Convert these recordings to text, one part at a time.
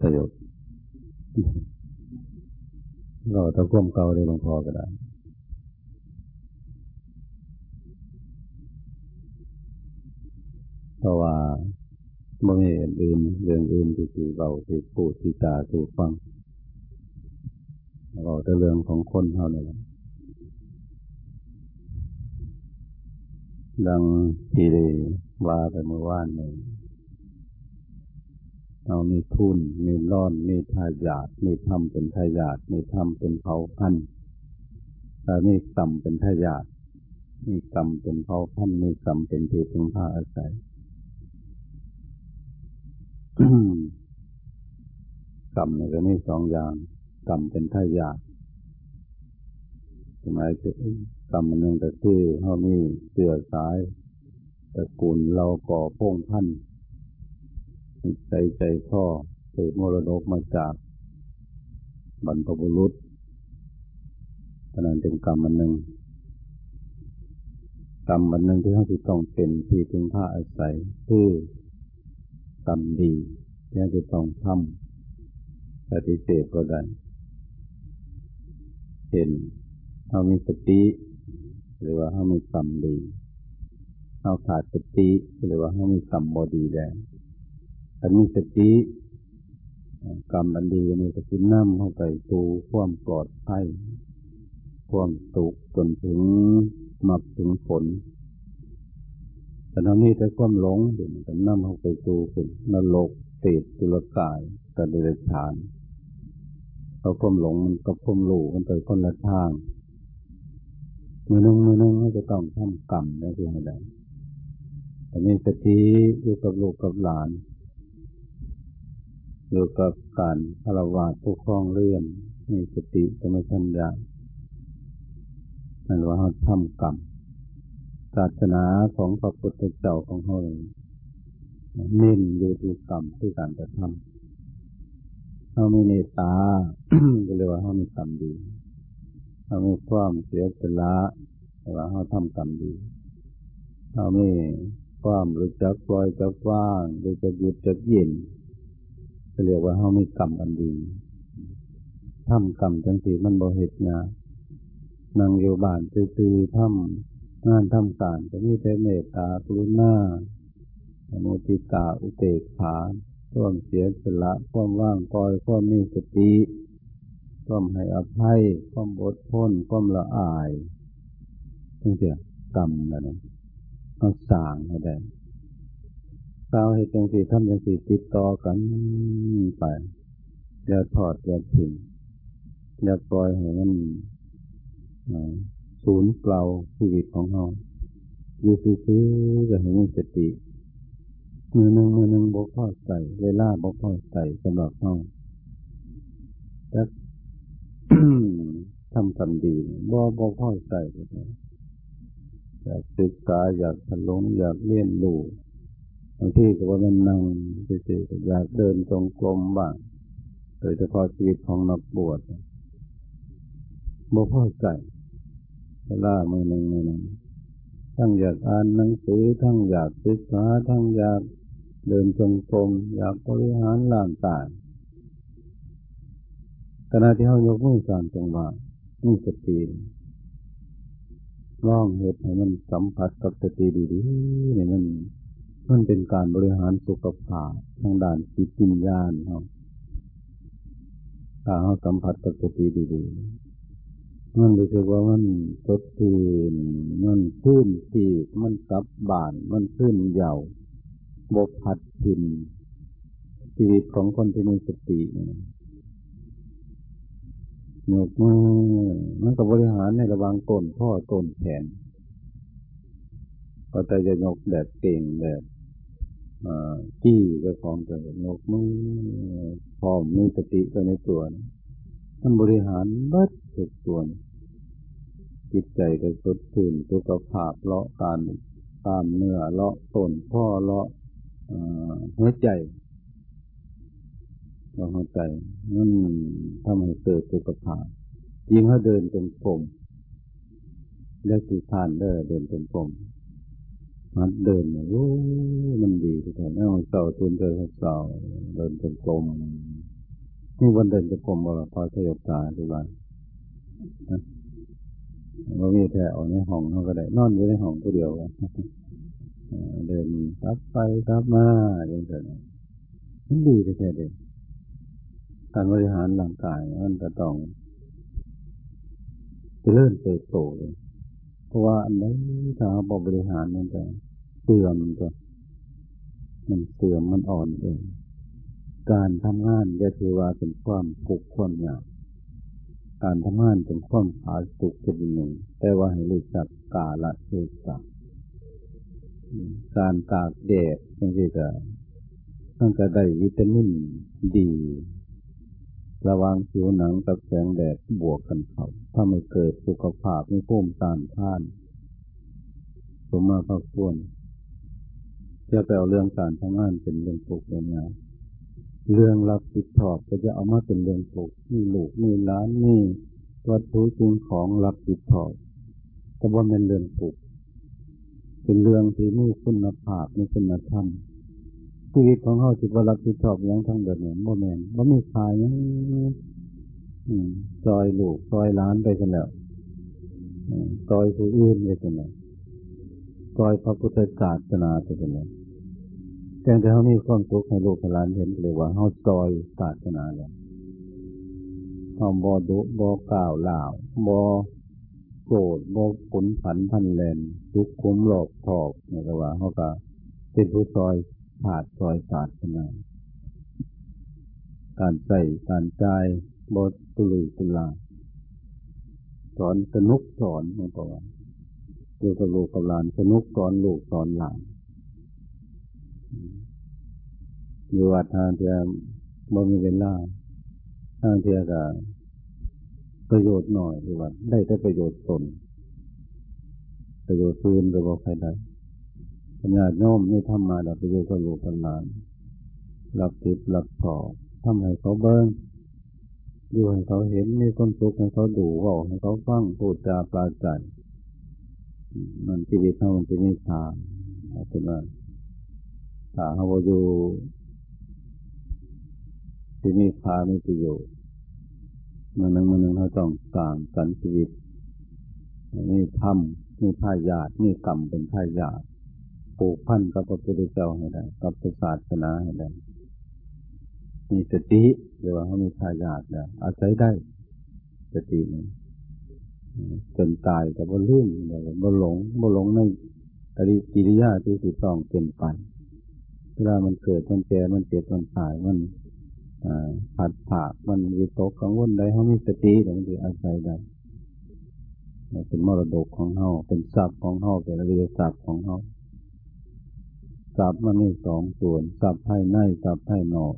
ประโยชน์เราตะก้มเก่าได้หลวงพ่อก็ได้เพราะว่าเมื่ออื่นเรื่องอื่นที่คือเราที่พูดที่จาที่ฟังเราแต่เรื่องของคนเท่านั้นดังที่ได้ว่าไปเมื่อวานเลย เรามีทุนมีร่อนมีทายาทมีทำเป็นทายาทมีทำเป็นเผาพันธุ์แต่มีกรรมเป็นทายาทมีกรรมเป็นเผาพันธุ์มีกรรมเป็นที่พึงพาอาศัยกรรมเนี่ยก็มีสองอย่างกรรมเป็นทายาทหมายถึงกรรมหนึ่งแต่ที่เขามีเสือสายตระกูลเราก่อพงพัน ใจใจท่อเกิดมรดกมาจากบรรพบุรุษขนาดเป็นกรรมอันหนึ่งกรรมอันหนึ่งที่เขาจะต้องเป็นที่ถึงผ้าอาศัยคือกรรมดีที่จะต้องทำปฏิเสธก็ได้เห็นเขามีสติ หรือว่าเขามีกรรมดีเขาขาดสติหรือว่าเขามีกรรมบอดีแล้ว อันนี้สติกรรมอันดีนี่ก็คือนำเข้าไปสู่ความปลอดภัยความสุขจนถึงมักถึงผลแต่ทำนี้แต่ความหลงเดี๋ยวมันนำเข้าไปสู่เป็นนรกเตดสุรกายกระเดรชานเราความหลงมันกับความหลู่มันไปคนละทางมือนึงมือนึงจะต้องทำกรรมได้เพียงใดอันนี้สติอยู่กับลูกกับหลาน อยู่กับการพารวาสผู้คล้องเลื่อนมีสติสมัชัญญานั่นว่าเขาทำกรรมศาสนาของพระพุทธเจ้าของเขาเน้นอยู่ที่กรรมที่การกระทำเขาไม่เนตาก็เลยว่าเขามีกรรมดีเขาไม่ความเสียสละแต่ว่าเขาทำกรรมดีเขาไม่ความรู้จักปล่อยจักว่างรู้จักหยุดจักเย็น เรียกว่าเขามีกรรมอันดีทำกรรมจังสีมันบ่เหตุนะนั่งอยู่บ้านตื้อๆทำงานทำการจะมีแต่เมตตากรุณาโมติตาอุเตกขาความเสียสละความว่างปล่อยความมีสติความให้อภัยความอดทนความละอายนี่เดียวกรรมนั่นเองเราสั่งให้ได้ สาวให้จังสีทำจังสีติดต่อกันไป อย่าถอดอย่าทิ้งอย่าปล่อยให้มันสูญเปล่าชีวิตของเราอยู่ซื่อๆก็ให้มีสติมือหนึ่งมือหนึ่งบกพ่อใส่เวลาบกพ่อใส่สำหรับเราแล้วทำกรรมดีบ่บ่พ่อใส่อยากศึกษาอยากทะลงอยากเรียนรู้างที่ก็ว่ามันนั่งเฉยๆอยากเดินตรงกลมบ้างโดยเฉพาะชีวิตของนักบวชบ่พอใส่เวลามือหนึ่งมือหนึ่งทั้งอยากอ่านหนังสือทั้งอยากศึกษาทั้งอยากเดินจงกรมอยากบริหารร่างกายขณะที่เขายกมือสานจังหวะมีสติร้องเหตุให้มันสัมผัสกับสติดีๆเนี่ยมัน มันเป็นการบริหารสุขภาพทางด้านจิตวิญญาณเขาถ้าเขาสัมผัสกับสติดีๆมันรู้สึกว่ามันสดชื่นมันขึ้นที่มันกลับบาน มันขึ้นเยาวบกพัดทินชีวิตของคนที่มีสติยกมือมันก็บบริหารในระวางต้นพ่อต้นแขนก็แต่จะยกแบบเก่งแบบ จี้ก็ของจะยกมือพร้อมมีสติไปในตัวมันบริหารบัดทุกตัวจิตใจก็สดชื่นสุขภาพเลาะการตามเนื้อเลาะต้นพ่อเลาะหัวใจเราหัวใจนั่นทำให้เกิดสุขภาพยิ่งเขาเดินเป็นกลมได้ที่ทานได้เดินเป็นกลม มันเดินเนี่ยโอ้มันดีที่ไหนเอาเสาตุนเดินเสาเดินเป็นกลมนี่วันเดินจะกรมบรพอสยบตาดีบ้านเรามีแถวในห้องเขาก็ได้นอนอยู่ในห้องตัวเดียวเดินรับไปรับมาอย่างเงี้ยมันดีแค่เด็กการบริหารร่างกายมันจะต้องจะเริ่มเติบโตเลย เพราะว่าอันนี้ถ้าเราบริหารมันจะเสื่อมตัวมันเสื่อมมันอ่อนเอง การทำงานจะถือว่าเป็นความปุกความยากการทำงานเป็นความผาสุกเป็นหนึ่ง แต่ว่าให้รู้จักกาละเทศะการตากแดดนั่นคือจะต้องจะได้วิตามินดี ระวังผิวหนังกับแสงแดดบวกกันเขาถ้าไม่เกิดสุขภาพไม่พุ่มตานท่าน สมมาพระควรจะไปเอาเรื่องการทำงานเป็นเรื่องปกเรื่องงานเรื่องรับผิดชอบก็จะเอามาเป็นเรื่องปกนี่ลูกนี่ล้านนี่วัตถุสิ่งของรับผิดชอบก็ว่าเป็นเรื่องปกเป็นเรื่องที่มีคุณภาพมีคุณธรรม ชีวิตของเขาที่ว่ารับผิดชอบย่างทั้งเดิมเนี่ยโมเมนต์ว่ามีขายยังซอยลูกซอยล้านไปกันแล้วซอยผู้อื่นไปกันแล้วซอยพระพุทธศาสนาไปกันแล้วแต่ถ้าเขามีความสุขให้ลูกหลานเห็นเลยว่าเขาซอยศาสนาแล้วเขาบอดุบอกล่าวล่าวบอโกรธบอผลผันพันแลนทุกคุ้มหลอกถอกเนี่ยก็ว่าเขาก็เป็นผู้ซอย ขาดซอยศาสนาการใส่การใจบอตุลุตุลาสอนสนุกสอนมันก็ว่าเกี่ยกับลูกกับหลานสนุกสอนลูกสอนหลานอยู่ว่าทางเทียบ่มีเวลาทางเทียกับประโยชน์หน่อยหรือว่า ได้แต่ประโยชน์ตนประโยชน์พื้นหรือว่าใครได้ ญญาโน้มนี่ทำมาดับประโยชน์กับลูกกับหลานรับติดรับพอทำให้เขาเบิ้งดูให้เขาเห็นมีคนสุขให้เขาดูว่าให้เขาฟังพูดจาปลาใจมันชีวิตเขามันจะไม่ทางเป็นว่าถ้าเขาอยู่ที่มีค่ามีประโยชน์มันหนึ่งมันหนึ่งเขาต้องสร้างสันชีวิตนี่ทำนี่ท่ายาดนี่กรรมเป็นท่ายาด ปลูกพันกับพระพุทธเจ้าให้ได้ กับศาสนาให้ได้ มีสติหรือว่าเขามีทายาทเนี่ยอาศัยได้สตินี้จนตายแต่ว่ลื่นเลยบ่หลงบ่หลงในอริกิริยาที่ถูกต้องเป็นไปเวลามันเกิดมันแก่มันเจ็บมันตายมันผัดผากมันวิตกกังวลใดเขามีสติแต่มันจะอาศัยได้เป็นมรดกของเขาเป็นทรัพย์ของเขาเป็นเรียทรัพย์ของเขา ทรัพย์มันมีสองส่วนทรัพย์ภายในทรัพย์ภายนอก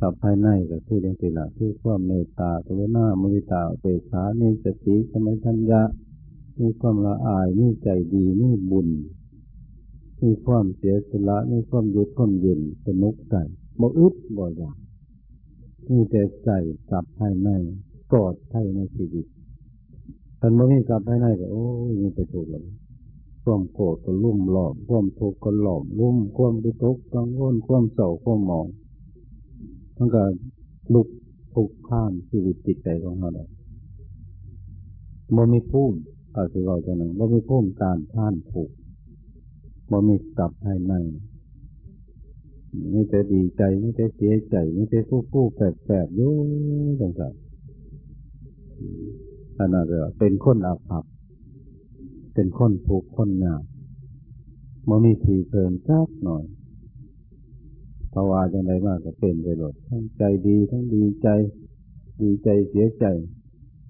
ทรัพย์ภายในก็คือเรื่องที่ละคือความเมตตากรุณามุทิตาเปรขามีสติสมัยทัญญามีความละอายมีใจดีมีบุญมีความเสียสละมีความยุดความเย็นสนุกใจบ่อึดบ่อยากมีแต่ใจกับภายในกอดภายในชีวิตท่านเมื่อมีกับภายในก็โอ้ยมีแต่ตัวเลย ความโกรธก็ลุ่มหลอมความทุกข์ก็หลอมลุ่มความวิตกข์กังวลความเศร้าความหมองมันก็ลุกทุกข้ามชีวิตจิตใจของเราเลยบ่มีพุ่มก็คือเราจะหนึ่งบ่มีพุ่มการท่านผูกบ่มีกับภายในไม่แต่ดีใจไม่แต่เสียใจไม่แต่ฟู่ฟู่แปลกแปลกโย่ต่างๆอันนั้นก็เป็นคนอาภัพ เป็นคนผูกคนหนามันมีทีเกินจักหน่อยภาวะจังไรมากก็เป็นไปหมดทั้งใจดีทั้งดีใจ ดีใจเสียใจ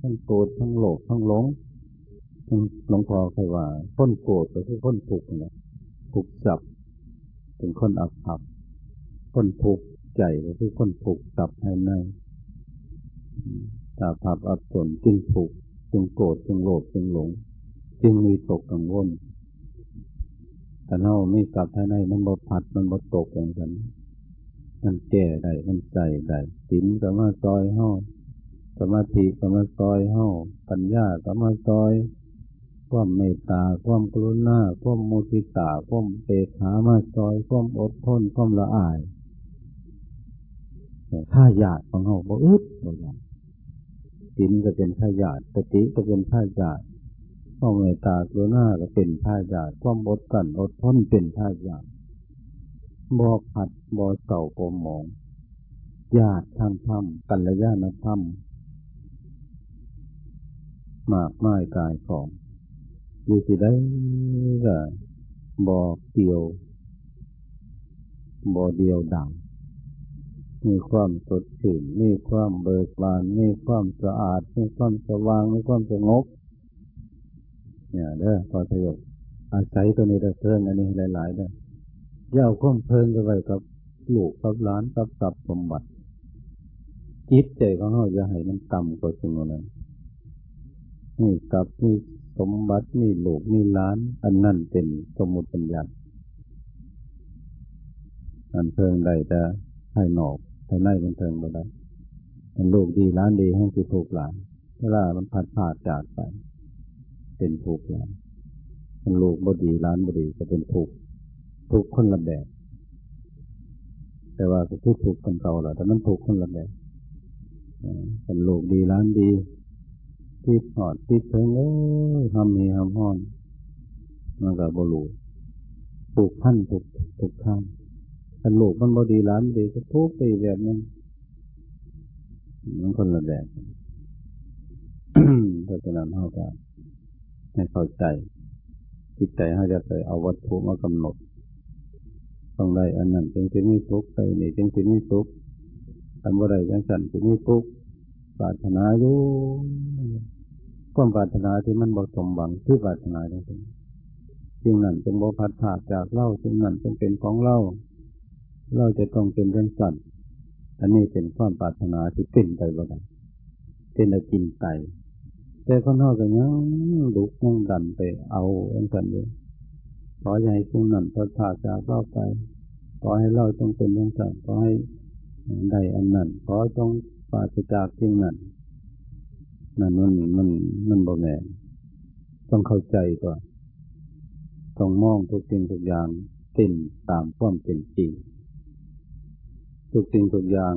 ทั้งโกรธทั้งโลภทั้งหลงหลวงพ่อเคยว่าคนโกรธก็คือคนถูกนะถูกจับเป็นคนอับอับคนถูกใจก็คือคนถูกจับภายในตาผับอับสนจึงถูกจึงโกรธจึงโลภจึงหลง จึงมีตกกังวลแต่เราไม่กลับภายในมันบดผัดมันบดตกอย่างนั้นมันแก่ได้มันใจได้สินก็มาซอยห่อสมาธิก็มาซอยห่อปัญญาก็มาซอย ความเมตตา ความกรุณา ความมุทิตา ความเปขามาซอย ความอดทน ความละอายท่าหยาดของเขาบ่อึดบ่ยากศีลก็เป็นท่าหยาดสติก็เป็นท่าหยาด ข้อเมตตาตัวหน้าก็เป็นท่ายาดความอดกันอดทนเป็นท่ายาดบ่ผัดบ่เศร้าบ่หมอง ญาติทางธรรมกัลยาณธรรมมากไม้กายของอยู่ที่ได้ก็บ่เกี่ยวบ่เดียวดังมีความสดชื่นมีความเบิกบานมีความสะอาดมีความสว่างมีความสงบ เนี่ยเด้อพอทยกอาศัยตัวนี้ได้เพิ่งอันนี้หลายๆเด้อย่าเอาความเพลินไปไว้กับลูกกับหลานกับทรัพย์สมบัติจิตใจของเราจะให้มันต่ำกว่าสิ่งนั้นนี่กับนี่สมบัตินี่ลูกนี่ล้าน อันนั่นเป็นสมุติปัญญาอันเพิงใดแต่ให้หนอกให้ในมันเพิงบ่ได้มันลูกดีล้านดีให้คือถูกหลานเวลามันพัดพาดจากไป เป็นถูกหลานมันลูกบดีล้านบดีจะเป็นถูกถูกคนละแบบแต่ว่าก็คือถูกคนเก่าแหละแต่มันถูกคนละแบบเป็นลูกดีล้านดีที่หอดที่เชิงเอ้ยทำมีทำห้อนมันก็บรูถูกพันถูกถูกทางถ้าลูกมันบดีล้านดีก็ทุกไปแบบนั้นมันคนละแบบเพราะฉะนั้นเขาก็ ให้เข้าใจจิตใจเขาจะไปเอาวัตถุมากำหนด ต้องได้อันนั้นจึงจะมีทุกข์ไปนี่จึงจะมีทุกข์ทำอะไรจังสันจะมีทุกข์ปรารถนาอยู่ความปรารถนาที่มันบกสมหวังที่ปรารถนาได้จึงนั้นจึงบพัดผ่าจากเล่าจึงนั้นจึงเป็นของเล่าเราจะต้องเป็นเรื่องสันอันนี้เป็นความปรารถนาที่เป็นไปบ่ได้เป็นอจินไต แต่คนนอกก็ยังลุกยังดันไปเอาเองสันเลยขอให้ทุกนั้นพัดผ่าจากเล่าไป ขอให้เราจงเป็นเรื่งสั้นขอให้ได้อันนั้นขอจงปราศจากสิ่งนั้นนั่นมันมันมันบ่แม่ต้องเข้าใจก่อนต้องมองทุกสิ่งทุกอย่างเป็น ตามความเป็นจริงทุกสิ่งทุกอย่าง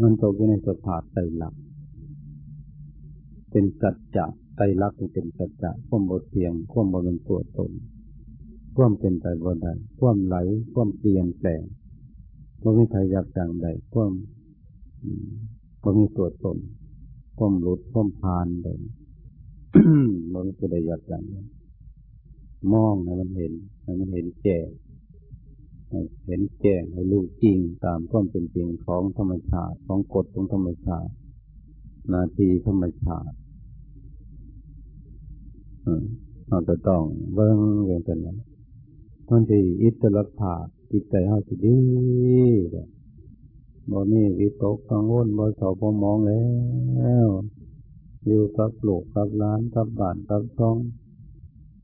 มันตกอยู่ในสภาพใจหลัก เป็นสัจจะใจรักเป็นสัจจะความบทเทียงความบเป็นตัวตนความเป็นไปบนใดความไหลความเปลี่ยนแปลงว่มีใครอยากจังใดความว่มีตัวตนความหลุดความพานใดว่มีตัวใดอยากจังมองให้มันเห็นให้มันเห็นแก่เห็นแจ้งให้รู้จริงตามความเป็นจริงของธรรมชาติของกฎของธรรมชาติ นาทีธรรมชาติ เราจะต้องเบิ่งเรื่องกันนั้นมันที่อิสระภาพจิตใจเขาสิดีบ่นี่วิตกกังวลบ่เศร้าบ่มองแล้ว อยู่กับลูกกับล้านกับบ้านกับช่อง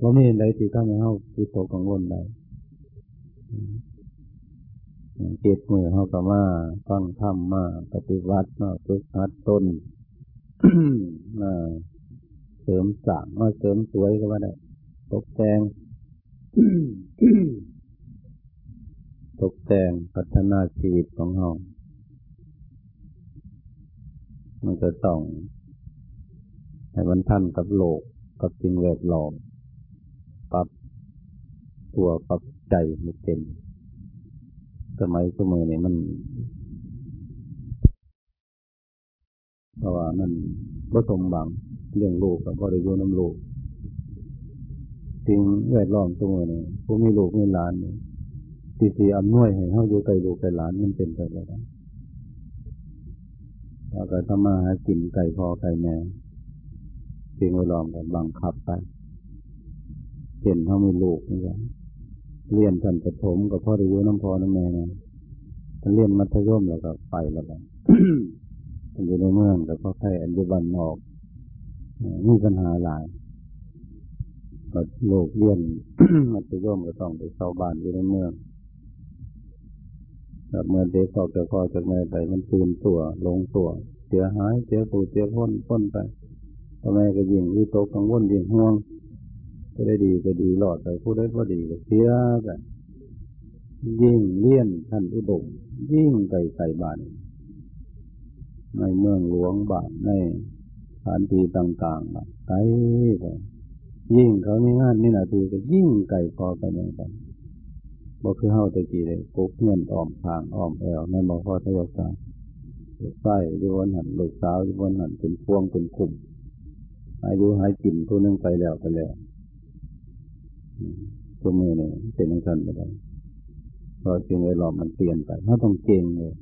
บ่มีอะไรที่ทำให้เขาวิตกกังวลได้เจ็ดมือเขาก็มาฟังธรรมมา ปฏิวัติมาฝึกหัดตนมา เสริมสร้างมาเสริมสวยก็ว่าได้ตกแต่งตกแต่งพัฒนาชีวิตของเรามันจะต้องให้มันทันกับโลกกับสิ่งแวดล้อมปรับตัวปรับใจให้เป็นสมัยสมัยนี้มันเพราะว่ามันผสมบัง เรื่องลูกกับพ่อได้ยูน้ำลูกสิ่งแวดล้อมสมัยนี้ผู้มีลูกมีหลานเนี่ยตีสีอำนวยให้เขาอยู่ใกล้ลูกใกล้หลานมันเป็นไปแล้วเราก็ทำมาหากินไก่พอไก่แม่สิ่งแวดล้อมกับบังคับไปเห็นเขามีลูกนี่แหละเรียนทันประถมกับพ่อได้ยูน้ำพอน้ำแม่นะเรียนมัธยมแล้วก็ไปแล้วกันอยู่ในเมืองแต่พอแค่อันยุบันออก มีปัญหาหลายโลกเรียนมัธยมก็ต้องไปเข้าบ้านอยู่ในเมืองแบบเมื่อเด็กออกจากพ่อจากแม่ไปมันตื่นตัวลงตัว เสียหายเสียปูเสียพ้นพ้นไปพ่อแม่ก็ยิ่งวิตกกังวลยิ่งห่วงจะได้ดีก็ดีหลอดไปผู้ได้ก็ดีก็เสียไปยิ่งเลี่ยนท่านอุดมยิ่งไปใส่บ้านในเมืองหลวงบ้านใน ถานที่ต่างๆไกลไปยิ่งเขามีงานนี่นาทีก็ยิ่งไกลพอกันอย่างกันบอกคือเฮาตะกี้เลยกุ๊กเงินอ้อมทางอ้อมแอวนั่นบอกพ่อทยศาใส่ยู่บนหันลูกสาวยู่บนหันเป็นพวงเป็นคุ่มอายุหายกินตัวนึงไปแล้วไปแล้วตัวมือเนี่ยเป็นอย่างนั้นไปได้พอจริงเลยหลอมันเปลี่ยนไปเขาต้องเก่งเลย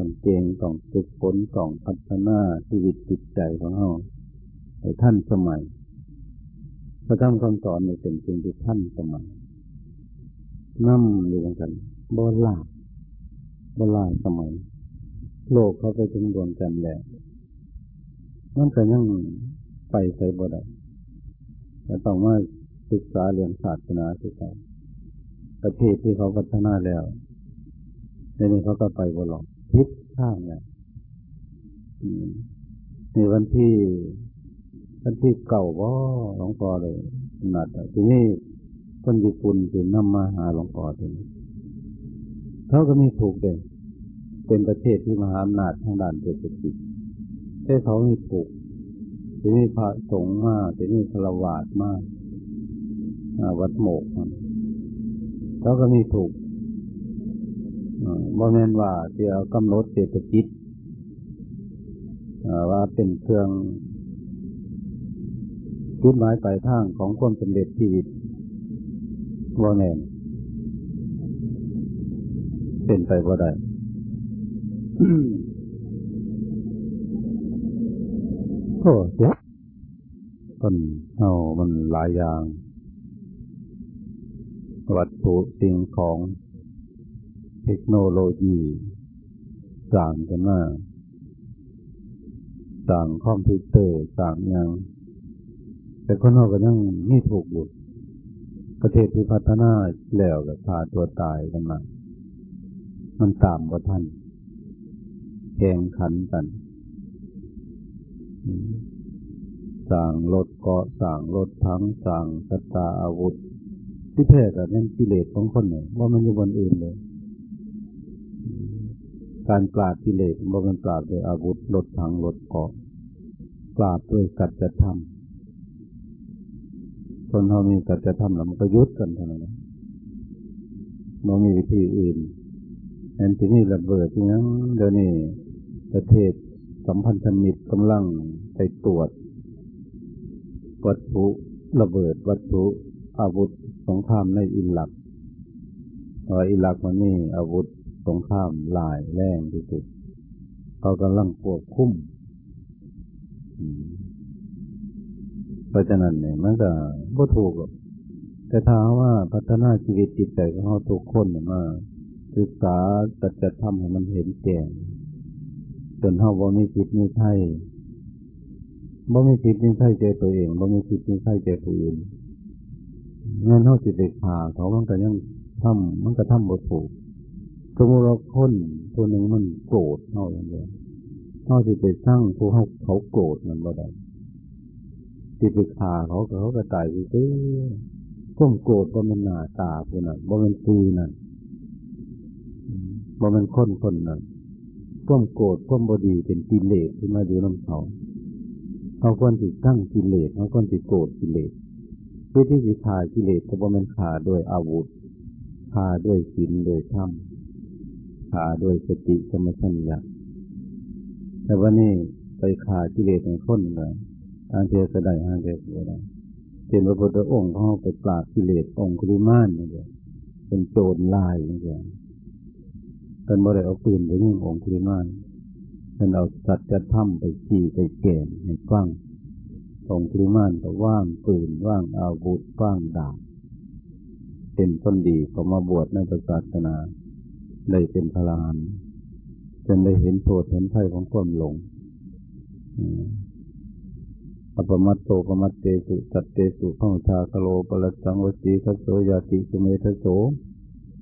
ต้องเก่งต้องฝึกฝนต้องพัฒนาชีวิตจิตใจของเขาให้ท่านสมัย พระธรรมคำสอนเนี่ยเป็นสิ่งที่ท่านสมัยนั่มอยู่กันโบราณโบราณสมัย โลกเขาไปถึงดวงกันแหล้วนั่นก็ยังไปใส่บ่ได้แต่ต้องมาศึกษาเรื่องศาสนาที่เขาประเทศที่เขาพัฒนาแล้วในนี้เขาก็ไปบ่หลอก พิษข้างเนี่ยในวันที่วันที่เก่าว่าหลวงพ่อเลยหนัดทีนี้คนญี่ปุ่นถึงนำมาหาหลวงพ่อทีนี้เขาก็มีถูกเด่นเป็นประเทศที่มหาอำนาจทางด้านเศรษฐกิจแต่เขามีถูกทีนี้พระสงฆ์มากทีนี้ฆราวาสมากวัดโมกเขาก็มีถูก บ่แม่นว่าเดี๋ยวกำหนดเศรษฐกิจว่าเป็นเครื่องจุดหมายปลายทางของความสำเร็จชีวิตบ่แม่นเป็นไปบ่ได้โอ้เด็กคนเอามันหลายอย่าง วัตถุสิ่งของ ทคโนโลยีสั่งกันมาสั่งคอมพิวเตอร์สั่งอย่างแต่คนเราก็ยังไม่ถูกบุตรประเทศที่พัฒนาแล้วก็พาตัวตายกันมา มันตามว่าท่านแข่งขันกันสั่งรถเกาะสั่งรถทั้งสั่งสตาอาวุธ ที่แท้แต่นั่นกิเลสของคนเนี่ยว่ามันอยู่บนอื่นเลย การปราบกิเลสว่ามันปราบด้วยอาวุธรถทั้งรถเกาะปราบด้วยกัจจธรรมคนเขามีกัจจธรรมแล้วมันก็ยุดกันเท่านั้นมันมีวิธีอื่นแอนที่นี่ระเบิดที่นั้นเดี๋ยวนี้ประเทศสัมพันธมิตรกำลังไปตรวจ วัตถุระเบิดวัตถุอาวุธสงครามในอิรักอิรักมันนี่อาวุธ งครามลายแรงที่สุด เขากำลังควบคุมเพราะฉะนั้นเนี่ยมันก็บ่ถูกแต่ถ้าว่าพัฒนาชีวิตจิตใจของเราทุกคนมาศึกษาจะจะทำให้มันเห็นแก่จนเฮาบ่มีจิตมีไถ่บ่มีจิตมีไถ่ใจตัวเองบ่มีจิตมีไถ่ใจผู้อื่นเงินเฮาสิไปขาเขามันก็ยังทำมันก็ทำบ่ถูก สมมติเราคนตัวหนึ่งมันโกรธเฮาอย่างเดียวเฮาสิไปสร้างผู้เฮาเขาโกรธมันบ่ได้สิไปขาเขาเขาก็ตายซื่อก้มโกรธบ่มันหน้าตาผู้นั้นบ่มันคุยนั่นบ่มันคนคนนั้นก้มโกรธก้มบดีเป็นกิเลสที่มาอยู่น้ำเขาเขาควรติดตั้งกิเลสเขาควรติดโกรธกิเลสวิธีสิขากิเลสก็บ่มันขาด้วยอาวุธขาด้วยศีลโดยธรรม ขาด้วยสติสมชัญญะแต่วันนี้ไปขากิเลสในคนเลยทางเทศได้ทางเทศได้เป็นพระพุทธองค์เขาไปปราบกิเลสองคุลิมานนี่เดียวเป็นโจรลายนี่เดียวเป็นบริเอาปืนไปยิงองคุลิมานเป็นเอาสัตว์จะทำไปขี่ไปเกณฑ์ให้กว้างองคุลิมานก็ว่างปืนว่างอาวุธว่างดาบเป็นต้นดีเขามาบวชในศาสนา เลยเป็นพลานจนได้เห็นโทษเห็นไถ่ของความหลงอปมัตโตปมัตเตสุสัตเตสุข้องชาคโลปรัสังวสีคัสโสยาติสุเมทโส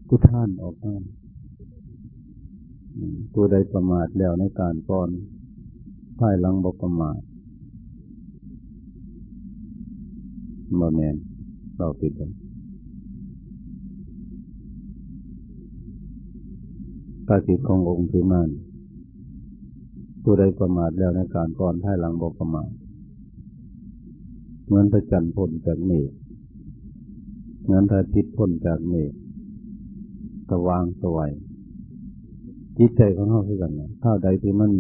กุท่านออกมาผู้ใดประมาทแล้วในการป้อนภายหลังบกประมาทบาแมนเราติดเลย ภาษิตขององค์สุมานผู้ใดประมาทแล้วในการก่อนท้ายหลังบอกประมาทเหมือนพระจันทร์พ้นจากเมฆเหมือนพระอาทิตย์พ้นจากเมฆสว่างสวยจิตใจของเขาคือกันนะถ้าใดที่มัน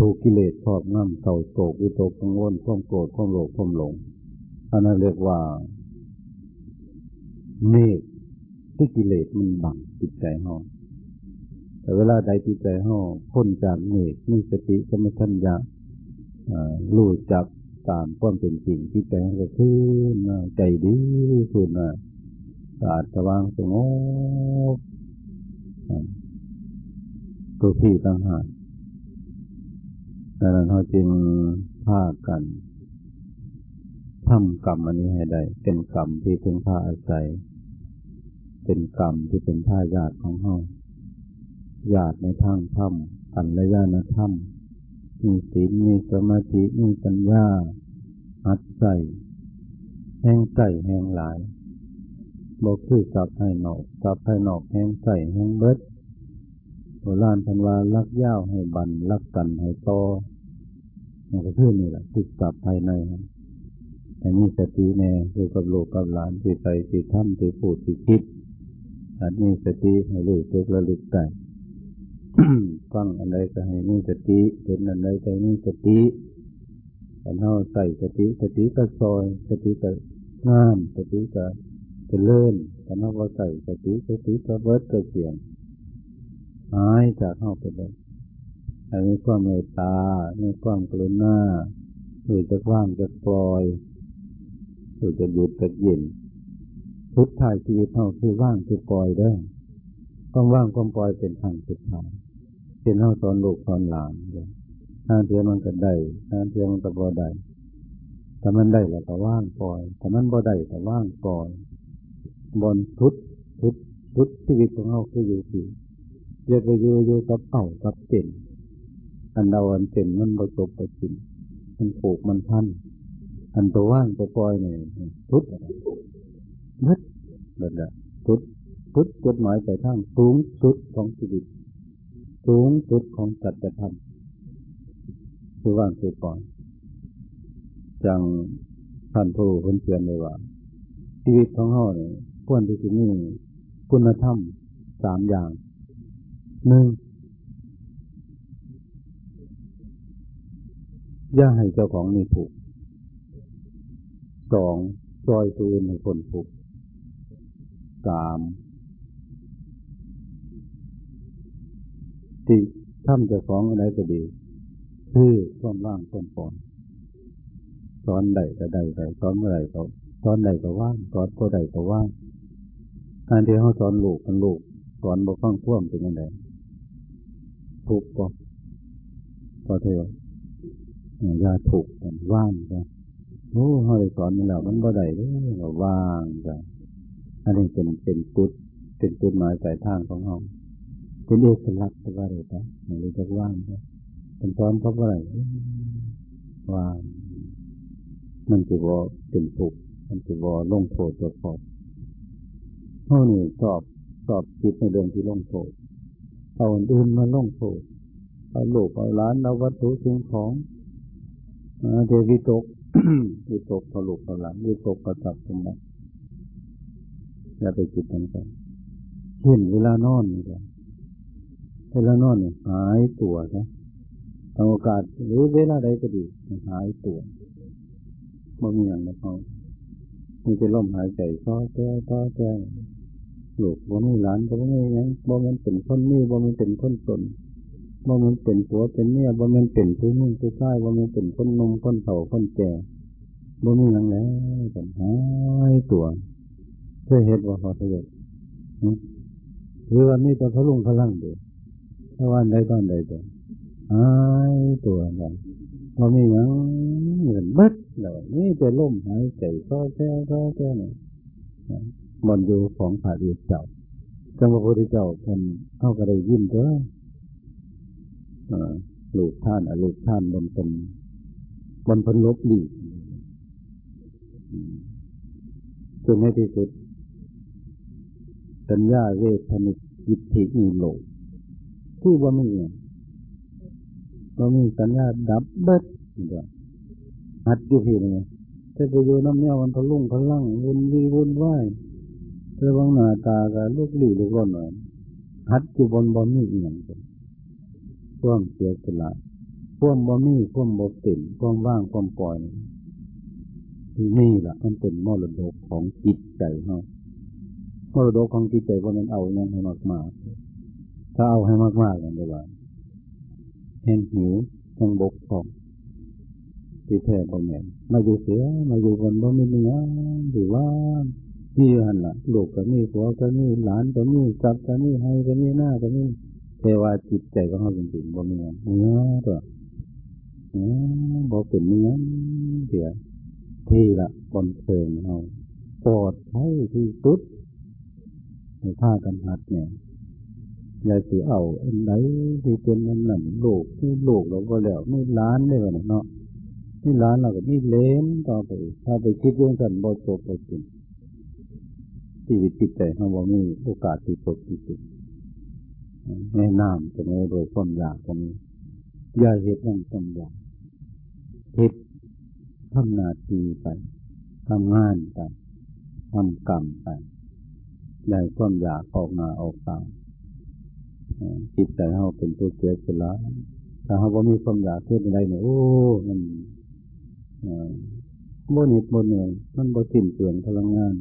ถูกกิเลสครอบงำเศร้าโศกวิตกกังวลความโกรธความโลภความหลงอันนั้นเรียกว่าเมฆที่กิเลสมันบังจิตใจเขา แต่เวลาใดจิตใจเขาพ้นจากเมฆมีสติสมัชัญญะรู้จักตามความเป็นจริงจิตใจก็ขึ้นใจดีขึ้นมาสะอาดสว่างสงบตัวพี่ต่างหากดังนั้นเขาจึงพากันทำกรรมอันนี้ให้ได้ เป็นกรรมที่ถึงพาอาศัย เป็นกรรมที่เป็นท่าญาติของเขา ญาติในทางธรรมปัญญาณธรรมมีศีลมีสมาธิมีปัญญาอัดใจแห้งใจแห้งหลายบอกคือกับให้นอกกับให้นอกแห้งใจแห้งเบิดโบราณพันวาลักย่าวให้บันลักกันให้โตมันก็คือนี่แหละติดกับภายในอันนี้สติแน่คือกับโลกกับหลานที่ใจที่ทำที่พูดที่คิดอันนี้สติให้รู้ตัวระลึกได้ ฟังอะไรก็ให้มีสติเห็นอะไรก็ให้มีสติอันเท่าใส่สติสติก็ซอยสติก็งามสติก็จะเลื่อนอันเท่าว่าใส่สติสติก็เบิดก็เสียงหายจากเข้าไปเลยอันนี้ความเมตตามีความกรุณาหรือจะว่างจะปล่อยหรือจะหยุดจะเย็นทุกทายชีวิตเท่าคือว่างคือปล่อยได้ความว่างความปล่อยเป็นทางสุดท้าย เป็นเท่าตอนลูกตอนหลานเลยถ้าเทียมันก็ได้ถ้าเทียมันก็บ่ได้ถ้ามันได้แล้วก็ว่างปล่อยถ้ามันบ่ได้ก็ว่างปล่อยบนทุดทุดทุดชีวิตของเราคืออยู่ที่เรียกไปอยู่อยู่กับเป่ากับเต็นอันเราอันเต็นมันประจบประจินมันปลูกมันพันอันตัวว่างตัวปล่อยเนี่ยทุดมัดแบบนี้ทุดทุดจุดหมายไปทางสูงสุดของชีวิต สูงสุดของสัจธรรมคือว่างคือปล่อยจังท่านผู้คนเขียนเลยว่า ชีวิตของเขาเนี่ยควรที่จะมีคุณธรรมสามอย่างหนึ่งย่าให้เจ้าของมีผูกสองซอยตัวเองในคนผูกสาม ที่ทำเจ้าของอะไรก็ดี คือความว่างความปอดสอนใดก็ได้ใดสอนเมื่อไรก็สอนใดก็ว่างสอนก็ใดก็ว่างการที่เขาสอนลูกกันลูกสอนบอกฟังท่วมเป็นยังไงถูกก็พอเถอยาถูกกันว่างกันโอ้เขาได้สอนนี่แล้วมันบ่ได้เลยว่างกันอันนี้เป็นเป็นจุดเป็นจุดหมายปลายทางของเขา เป็นเอกลักษณ์ว่าอะไรปะมันเลยจะว่างกันเป็นสอนเพราะอะไรว่ามันจะว่าเป็นถูกมันจะว่าลงโทษตัวพอเขานี่สอบสอบจิตในเรื่องที่ลงโทษเอาอื่นมาลงโทษเอาลูกเอาล้านเอาวัตถุสิ่งของเดวิตกวิตกเอาลูกเอาล้านวิตกประจับสมบัติอย่าไปคิดกันกันเช่นเวลานอนนี่แหละ เวลานอนเนี่ยหายตัวนะโอกาสหรือเวลาใดก็ดีหายตัวไม่มีอย่างนะเขามีแต่มหายใจก็แก่ก็แก่ลูกบ่มีหลานบ่มีหยังบ่มันเป็นคนนี้บ่มันเป็นคนตนบ่มันเป็นผัวเป็นเมียบ่มันเป็นผู้มุ่งผู้ชายบ่มันเป็นคนนมคนเฒ่าคนแก่บ่มีหยังแล้วกันหายตัวเพื่อเหตุว่าเขาเถิดหรือวันนี้แต่เขาลงพลังเดียว วันใดตอนใดเดียวหายตัวกันบ่มีหยังเหมือนเบิดแล้วนี่จะล่มหายใจก็แก่ก็แก่เนี่ยมันอยู่ของพระเดีเจ้าจังพระพุทธเจ้าท่านเข้าก็ได้ยินเถอะลูกท่านอลูกท่านบนเป็นบนพันลบหลีจนในที่สุดสัญญาเวทนิจิตทิอีโล คือว่ามีว่ามีสัญญาดับเบิดหัดอยู่ที่นี่จะไปดูน้ำเนี้ยมันทะลุ่งทะลังวนวีวุ่นวายเรื่องหน้าตากับลูกหลี่ลูกร้อนหน่อยหัดอยู่บนบนนี่อีกอย่างพ่วงเสียสละพ่วงบ่มีพ่วงบ่ติ่นพ่วงว่างพ่วงปล่อยที่นี่แหละมันเป็นมรดกของจิตใจเฮามรดกของจิตใจว่ามันเอาอย่างให้มากมาก ถ้าเอาให้มากมากันได้ว่าแห่งหิวแห่งบกพร่องที่แท้บ่แม่นมาอยู่เสียมาอยู่บนบ่มีเนื้อหรือว่านี่หันละลูกก็มีผัวก็มีหลานก็มีจับก็มีให้ก็มีหน้าก็มีแต่ว่าจิตใจของเขาจริงๆบ่มีเนื้อตัวเนื้อบ่เป็นเนื้อเดี๋ยวที่ละบนเทิงเอาปลอดภัยที่สุดในผ้ากันหัดเนี่ย อย่าสิเอาอันไหนที่เป็นนันนั่นลูกที่โลกเราก็แล้วไม่ล้านได้กันเนาะนี่ล้านเราก็นี่เลนต่อไป ถ้าไปคิดเรื่องสันบ่จบบ่จริงชีวิตจิตใจเของเรามีโอกาสที่จบที่สุดแม่น้ำจะไม่โดยความอยากตรงนี้อย่าเหตุนั่งความอยากเหตุทำนาทีไปทำงานไปทำกรรมไปใหญ่ความอยากออกมาออกตาม จิตใจเราเป็นตัวเสียสละถ้าเราบ่มีความอยากเพื่ออะไรเนี่ยโอ้มันโมนิดโมเหนื่อยมันบ่สิ้นเปลืองพลังงาน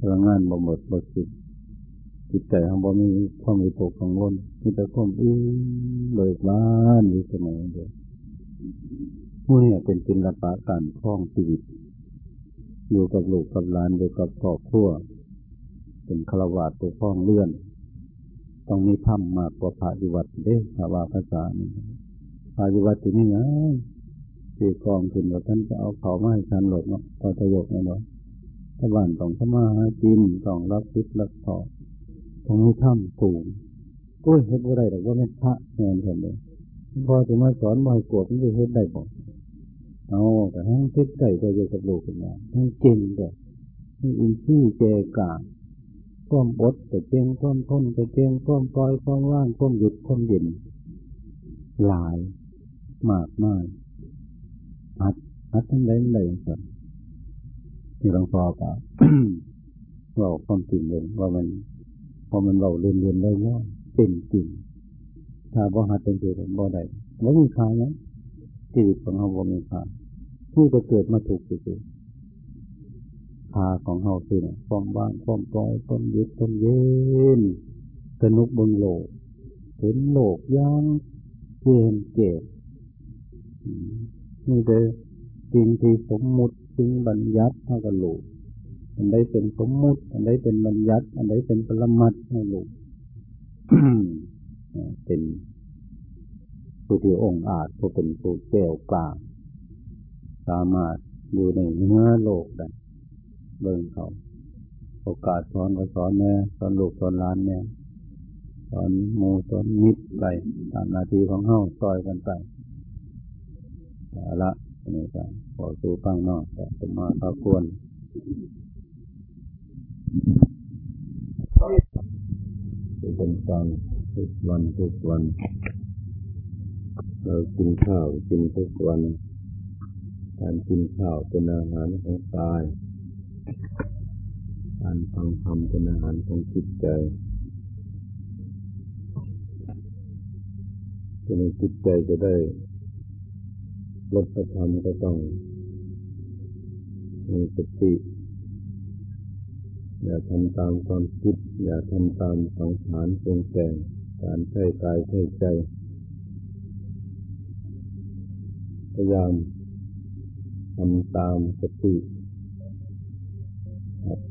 พลังงานบ่หมดบ่สิ้นจิตใจของบ่มีความมีตกกังวลมีแต่ความอื้อเบิกบานอยู่เสมอเดียวผู้นี้เป็นศิลปะการคล้องชีวิตอยู่กับลูกกับหลานอยู่กับครอบครัว เป็นฆราวาสตัวคล้องเลื่อน ต้องมีธรรมมากกว่าพระดิวัตเด้ภาวาภาษานี่พระดิวัตที่นี่นะที่กองถึงว่าท่านจะเอาเขามาให้ฉันหลดเนาะพอประโยคนั่นเนาะถ้าบ้านต้องเข้ามาหาจินต้องรับคิดรับต่อตรงนี้ถ้ำสูงโอ้ยเฮ็ดว่าไรแต่ว่าไม่พระแน่นเห็นเลยพอจะมาสอนมอยกวดมันจะเฮ็ดได้บ่เอาแต่ให้เฮ็ดได้ตัวเดียวกับโลกกันมาให้เก่งแต่ให้อินที่เจกา ความอดแต่เจงความทนแต่เจงความปล่อยความว่างความหยุดความเย็นหลายมากมากอัดอัดทั้งหลายหลายสัที่หลวงพ่อก็เราความจริงเลยว่ามันพอมันเราเรียนเรียนได้ว่าเป็นจริงถ้าบ่หัดเป็นจริงบ่ได้ว่มีค่านะชีวิตของเราบ่มีค่าผู้จะเกิดมาถูกจริง พาของเราคือเนี่ยความว่างความปล่อยความยึดความเย็นสนุกบนโลก เห็นโลกย่างเย็นเจ็บนี่เลยสิ่งที่สมมุติสิ่งบัญญัติเท่ากับโลกอันใดเป็นสมมุติ อันใดเป็นบัญญัติ อันใดเป็นปรมัตให้รู้เป็นผู้ที่องค์อาจผู้เป็นผู้แก้วกล้าสามารถอยู่ในเนื้อโลกได้ เบิ่งเขาโอกาสสอนก็สอนแน่สอนลูกสอนหลานแน่สอนโมสอนมิตรไปตามนาทีของเฮาซอยกันไปละนี่ก็ขอสู่ฟังนอกแต่จะมาพาควรเป็นการทุกวันทุกวัน เรากินข้าวกินทุกวัน การกินข้าวเป็นอาหารของกาย การฟังธรรมเป็นอาหารของจิตใจจะในจิตใจจะได้ลดธรรมก็ต้องมีสติอย่าทำตามความคิด อย่าทำตามสังขารปรุงแต่งการใช้กายใช้ใจพยายามทำตามสติ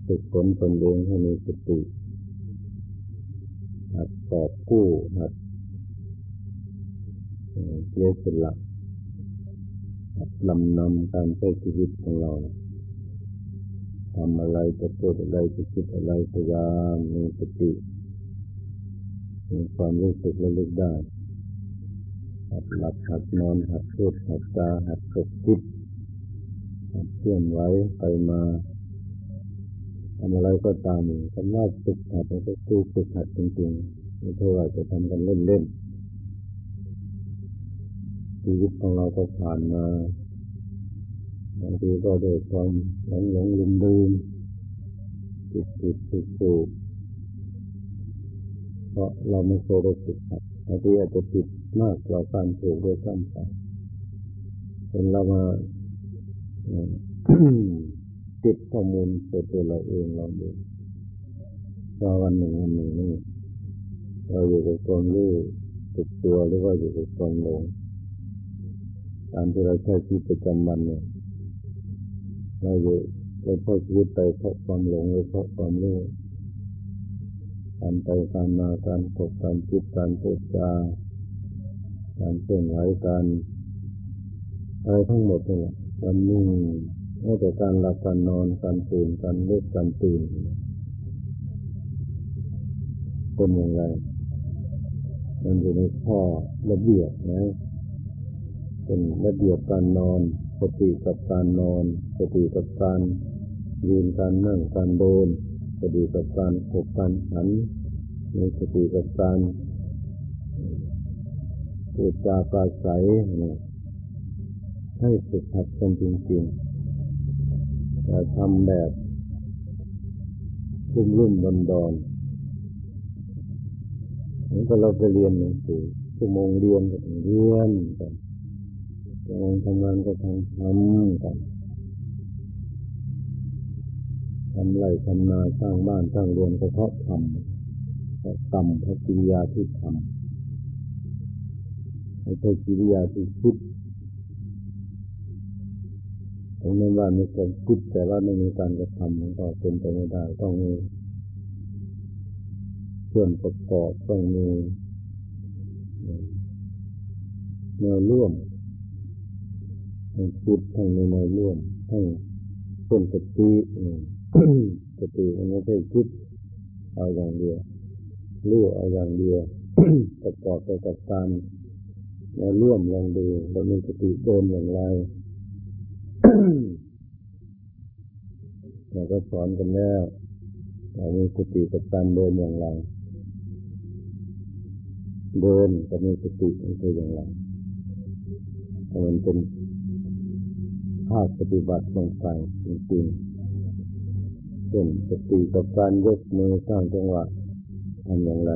ฝึกฝนตนเองให้มีสติหัดตอบกู้หัดเลี้ยสละหัดลำนำการใช้ชีวิตของเราทำอะไรจะพูดอะไรจะคิดอะไรพยายามมีสติมีความรู้สึกระลึกได้ หัดหลับหัดนอนหัดพูดหัดจาหัดกดคิดหัดเคลื่อนไหวไปมา ทำอะไรก็ตามคำว่าฝึกหัดก็คือฝึกหัดจริงๆไม่ใช่ว่าจะทำกันเล่นๆชีวิตของเราก็ผ่านมาบางทีก็ด้วยความหลงหลงลืมลืมติดติดติดถูกเพราะเราไม่เคยได้ฝึกหัดบางทีอาจจะติดมากกว่าการถูกด้วยซ้ำไปเป็นเรามา ติดข้อมูลตัวเราเองเราดูว่าวันหนึ่งวันหนึ่งนี่เราอยู่กับความรู้ติดตัวหรือว่าอยู่กับความหลงการที่เราใช้ชีวิตประจำวันเนี่ยเราอยู่เราพ้ชีวิตไปเพราะความหลงหรือเพราะความรู้การไปการมาการตกการคิดการพูดจาการเคลื่อนไหวการอะไรทั้งหมดนี่แหละวันนี้ แม้แต่การหลับการนอนการตื่นการเลิกการตื่นเป็นอย่างไร มันอยู่ในข้อระเบียบนะ เป็นระเบียบการนอน สติกับการนอน สติกับการยืนการนั่งการเดินสติกับการขบการฉันมีสติกับการพูดจาปราศัยให้ฝึกหัดกันจริงๆ แต่ทำแบบรุ่มรุ่มดอนดอนเหมือนกับเราไปเรียนหนังสือชั่วโมงเรียนก็เรียนกันชั่วโมงทำงานก็ทำทำกันทำไรทำนาสร้างบ้านสร้างเรือนก็เพราะทำเพราะกรรมเพราะกิริยาที่ทำไม่ใช่กิริยาที่คิด ถึงแม้ว่ามีความคิดแต่ว่าไม่มีการกระทำมันก็เป็นไปไม่ได้ ต้องมีส่วนประกอบต้องมีแนวร่วมทั้งคิดทั้งในแนวร่วมทั้งเป็นสติสติมันไม่ใช่คิดเอาอย่างเดียวรู้เอาอย่างเดียวประกอบไปกับการแล้วร่วมลองดูเรามีสติเดินอย่างไร เราก็สอนกันแล้วเรามีสติกับการเดินอย่างไร เดินก็มีสติมันคืออย่างไรมันเป็นภาคปฏิบัติลงไปจริงๆเช่นสติกับการยกมือสร้างจังหวะทำอย่างไร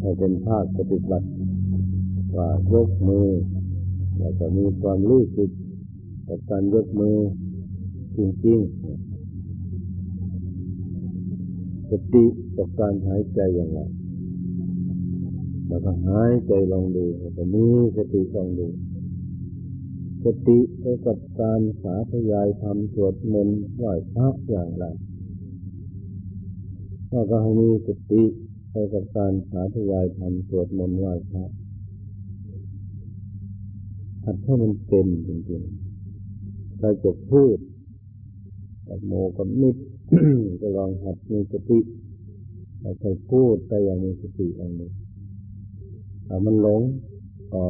ให้เป็นภาคปฏิบัติ ว่ายกมือแล้วก็มีความรู้สึกกับการยกมือ จริงๆสติกับการหายใจอย่างไรแล้วก็หายใจลองดูแล้วก็มีสติลองดูสติกับการสาธยายธรรมสวดมนต์ไหว้พระอย่างไรก็ให้มีสติไปกับการสาธยายธรรมสวดมนต์ไหว้พระหัดให้มันเป็นจริงๆเราจะพูด กับโมกับมิตรก็ลองหัดมีสติเราเคยพูดไปอย่างมีสติอันนี้ถ้ามันหลงก็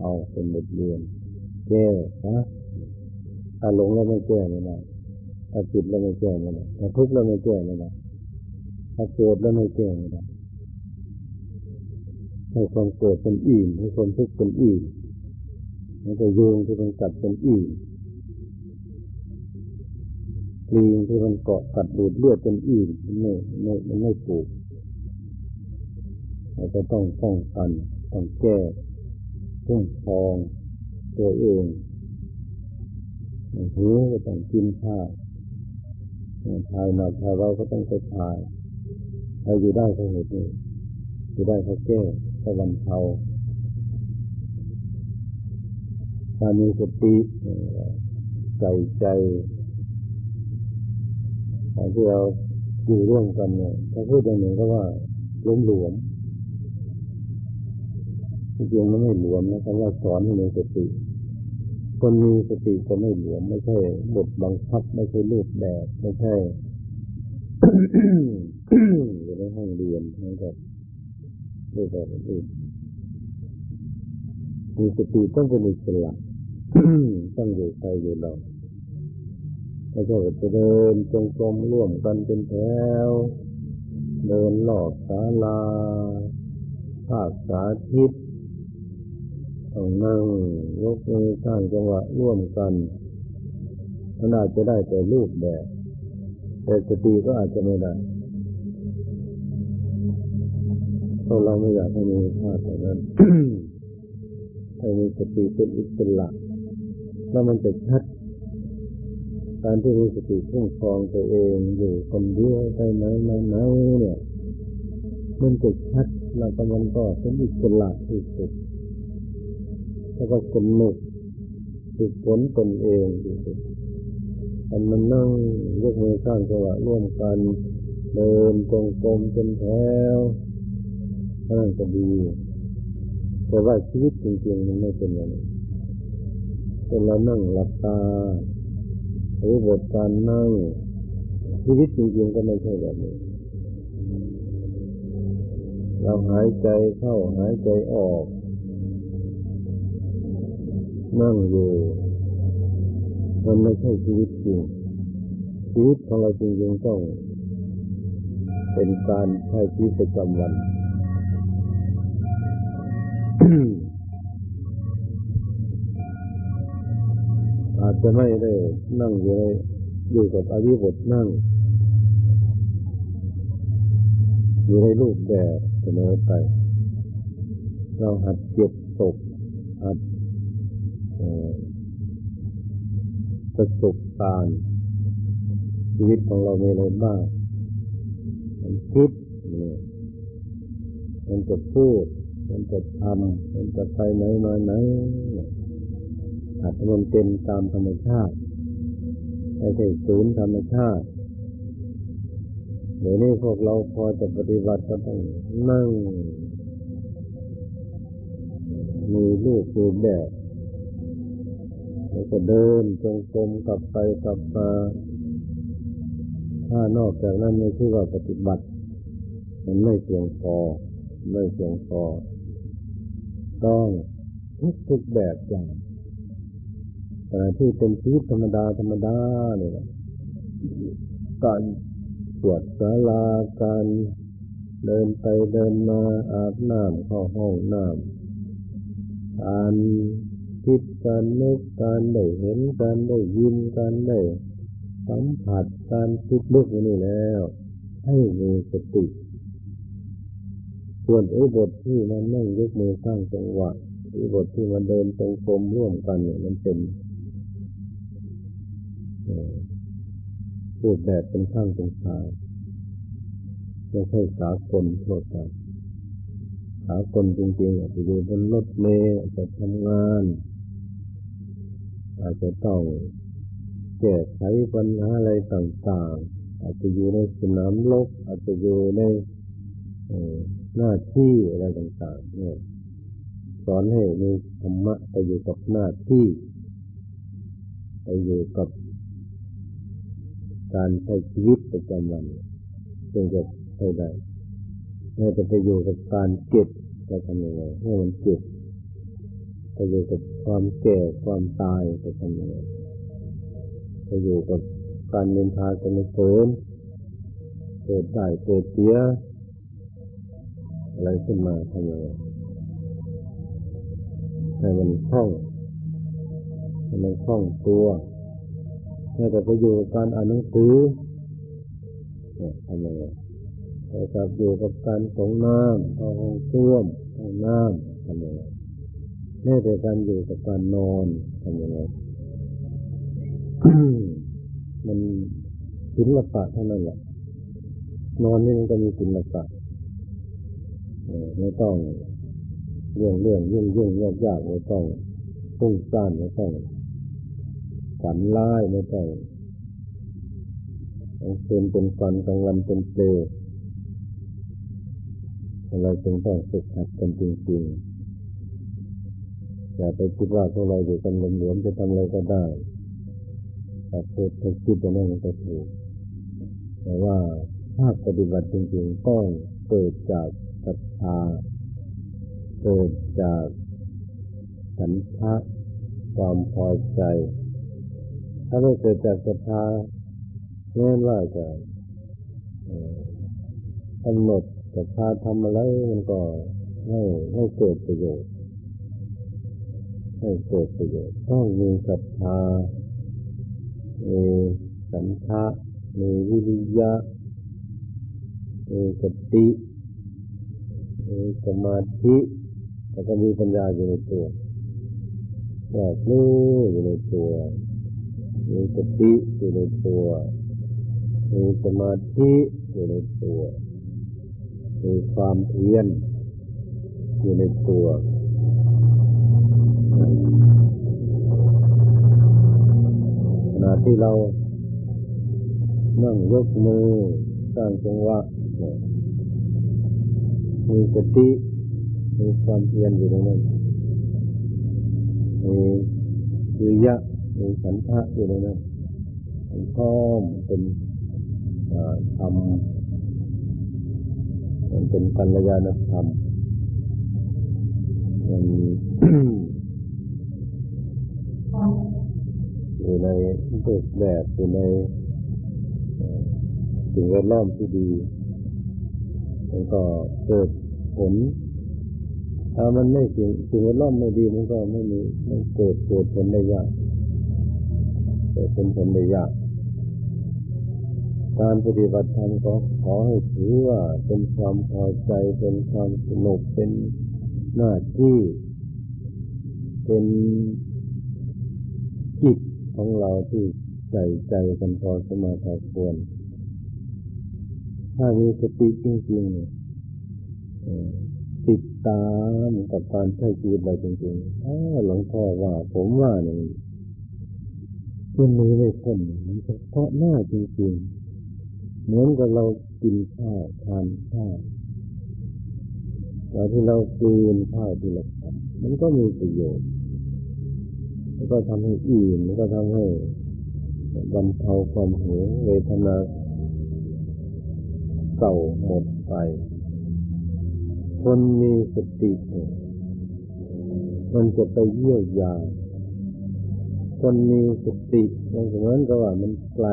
เอาเป็นบทเรียนแก้นะถ้าหลงแล้วไม่แก้ไม่ได้ถ้าจิตแล้วไม่แก้ไม่ได้ถ้าทุกข์แล้วไม่แก้ไม่ได้ถ้าโกรธแล้วไม่แก้ไม่ได้ให้ความโกรธเป็นอิ่มให้ความทุกข์เป็นอิ่มมันจะยุงที่มันกัดเป็นอี ลิงที่มันเกาะกัดดูดเลือดเป็นอีมันไม่ไม่มันไม่ปลูกเราจะต้องป้องกันต้องแก้คุ้มครองตัวเองหูก็ต้องกินข้าวทายมาทายเราก็ต้องไปทายเราอยู่ได้เพราะเหตุนี้อยู่ได้เพราะแก้เพราะบรรเทาถ้ามีสติใส่ใจ ที่เราอยู่ร่วมกันเนี่ยถ้าพูดอย่างหนึ่งก็ว่าล้มหลวมจริงๆมันไม่หลวมนะคำว่าสอนให้มีสติ คนมีสติก็ไม่หลวม ไม่ใช่บทบังคับ ไม่ใช่รูปแบบไม่ใช่อยู่ในห้องเรียนเหมือนกับรูปแบบอื่นมีสติต้องเป็นอิสระต้องอยู่ใครอยู่เรา ไม่ใช่จะเดินจงกรมร่วมกันเป็นแถว เดินหลอกศาลาภาคสาธิตต้องนั่งยกมือสร้างจังหวะร่วมกันมันอาจจะได้แต่รูปแบบ แต่สติก็อาจจะไม่ได้เพราะเราไม่อยากให้มีภาพแบบนั้นให้มีสติเป็นอิสระแล้วมันจะชัด การที่มีสติคุ้มครองตัวเองอยู่คนเดียวไปไหนมาไหนเนี่ย มันจะชัดแล้วก็มันก็เป็นอิสระที่สุดแล้วก็สนุกฝึกฝนตนเองที่สุดอันมันนั่งยกมือสร้างจังหวะร่วมกันเดินตรงกลมเป็นแถวนั่นก็ดีแต่ว่าชีวิตจริงๆมันไม่เป็นอย่างนั้นเป็นเรานั่งหลับตา หรือบทการนั่งชีวิตจริงๆก็ไม่ใช่แบบนี้ เราหายใจเข้าหายใจออก นั่งอยู่ มันไม่ใช่ชีวิตจริง ชีวิตของเราจริงๆต้อง เป็นการใช้ชีวิตประจำวัน อาจจะไม่ได้นั่งอยู่ในอยู่กับอริบทนั่ง อยู่ในรูปแบบเสมอไป เราหัดเก็บตกหัดประสบการณ์ชีวิตของเรามีอะไรบ้างมันคิดมันจะพูด มันจะทำมันจะไปไหนมาไหน อาจจะมันเป็นตามธรรมชาติไม่ใช่ศูนย์ธรรมชาติเดี๋ยวนี้พวกเราพอจะปฏิบัติก็ต้องนั่ง มีลูกมีแบบแล้วก็เดินจงกรมกลับไปกลับมา ถ้านอกจากนั้นไม่ชื่อว่าปฏิบัติ มันไม่เพียงพอไม่เพียงพอ ต้องทุกทุกแบบอย่าง แต่ที่เป็นชีวิตธรรมดาธรรมดาเนี่ยการสวดสาลาการเดินไปเดินมาอาบน้ำเข้าห้องน้ำการคิดการนึกการได้เห็นการได้ยินการได้สัมผัสการคิดนึกนี่แล้ว ให้มีสติส่วนไอ้บทที่มันนั่งยกมือสร้างจังหวะไอ้บทที่มันเดินตรงกลมร่วมกันเนี่ยมันเป็น รูปแบบเป็นข้างเป็นขาไม่ใช่สากลทั่วไปสากลจริงๆอาจจะอยู่บนรถเมล์อาจจะทำงาน อาจจะต้องแก้ไขปัญหาอะไรต่างๆ อาจจะอยู่ในสนามรบอาจจะอยู่ในหน้าที่อะไรต่างๆ เนี่ยสอนให้มีธรรมะไปอยู่กับหน้าที่ ไปอยู่กับ การใช้ชีวิตประจำวันจึงจะใช้ได้ไม่จะไปอยู่กับการเก็บจะทำยังไงให้มันเก็บไปอยู่กับความแก่ความตายจะทำยังไงไปอยู่กับการเนินทากันในเกินเกิดได้เกิดเสียอะไรขึ้นมาทำยังไงให้มันคล่องให้มันคล่องตัว ให้แต่ไปอยู่การอ่านหนังสือทำยังไงแต่กับอยู่กับการของน้ำเอาห้องส้วมห้องน้ำทำยังไงแม้แต่การอยู่กับการนอนทำยังไงมันศิลปะเท่านั้นแหละนอนนี่มันก็มีศิลปะไม่ต้องเรื่องเรื่องยุ่งยุ่งยากยากไม่ต้องฟุ้งซ่านไม่ต้อง ฝันร้ายไม่ต้กลางคืนเป็นฝันกลางวันเป็นเปลวเรจึงต้องฝึกหัดกันจริงๆอย่าไปคิดว่าพวกเราอยู่กันหลวมๆจะทำอะไรก็ได้ถ้าเกิดคิดจะนั่นก็ถูก แต่ว่าภาคปฏิบัติจริงๆต้องเกิดจากศรัทธาเกิดจากสันทะความพอใจ ถ้าไม่เกิดจากศรัทธาแม้ว่าจะกำหนดศรัทธาทำอะไรมันก็ให้ให้เกิดประโยชน์ให้เกิดประโยชน์ต้องมีศรัทธามีสันทะมีวิริยะมีสติมีสมาธิแล้วก็มีปัญญาอยู่ในตัวรอบรู้อยู่ในตัว มีสติอยู่ในตัว มีสมาธิอยู่ในตัว มีความเพียรอยู่ในตัวขณะที่เรานั่งยกมือสร้างจังหวะมีสติมีความเพียรอยู่ในนั้นมีวิยะ มีสันทะอยู่ในนั้นมันพร้อมเป็นธรรมมันเป็นกัลยาณธรรมมันอยู่ในรูปแบบอยู่ในสิ่งแวดล้อมที่ดีมันก็เกิดผล ถ้ามันไม่สิ่งสิ่งแวดล้อมไม่ดีมันก็ไม่มีมันเกิดเกิดผลได้ยาก เกิดเป็นผลได้ยาก การปฏิบัติธรรมก็ขอให้ถือว่าเป็นความพอใจเป็นความสนุกเป็นหน้าที่เป็นจิตของเราที่ใส่ใจกันพอสมาพอควร ถ้ามีสติจริงๆติดตามกับการใช้ชีวิตเราจริงๆถ้าหลวงพ่อว่าผมว่านี่ มันมีไม่พ้นมันเฉพาะหน้าจริงๆ เหมือนกับเรากินข้าวทานข้าวเราที่เรากินข้าวที่เราทำมันก็มีประโยชน์มันก็ทำให้อิ่มมันก็ทำให้บรรเทาความหิวเวทนาเก่าหมดไป คนมีสติมันจะไปเยี่ยวยา คนมีสติมันเหมือนกับว่ามันไกล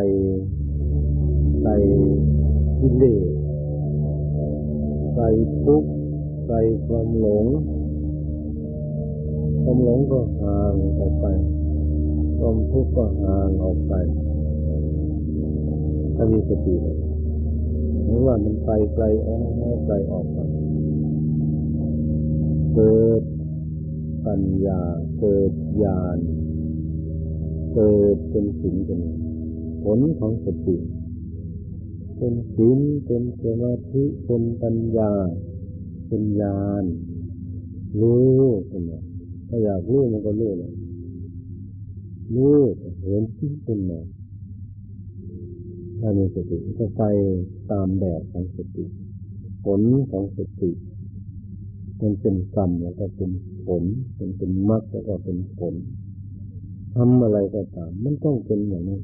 ไกลกิเลสไกลทุกข์ไกลความหลง ความหลงก็ห่างออกไป ความทุกข์ก็ห่างออกไป ถ้ามีสติเลยหรือว่ามันไปไกลออกไกลออกไปเกิดปัญญาเกิดญาณ เกิดเป็นสิ่งเป็นผลของสติเป็นศีลเป็นสมาธิเป็นปัญญา เป็นญาณรู้เป็นไงถ้าอยากรู้มันก็รู้เลยรู้เห็นที่เป็นไงถ้ามีสติก็ไปตามแบบของสติ ผลของสติมันเป็นกรรมแล้วก็เป็นผลมันเป็นมรรคแล้วก็เป็นผล ทำอะไรก็ตาม มันต้องเป็นอย่างนี้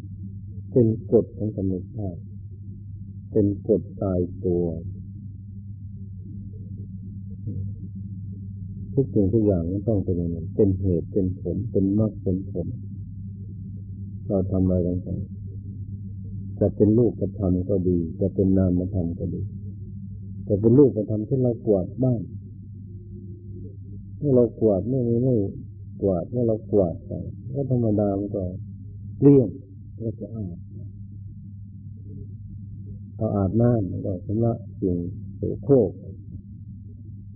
เป็นกฎของธรรมชาติเป็นกฎตายตัว ทุกสิ่งทุกอย่างมันต้องเป็นอย่างนี้เป็นเหตุเป็นผล เป็นมรรคเป็นผล เราทำอะไรต่างจะเป็นลูกกระทำก็ดี จะเป็นนามธรรมก็ดีจะเป็นลูกกระทำที่เรากวาดบ้านเมื่อเรากวาดไม่ไม่ไม่กวาดเมื่อเรากวาดไป ก็ธรรมดามันก็เลี่ยงก็จะอาบเราอาบน้ำมันก็ชำระสิ่งโสโครก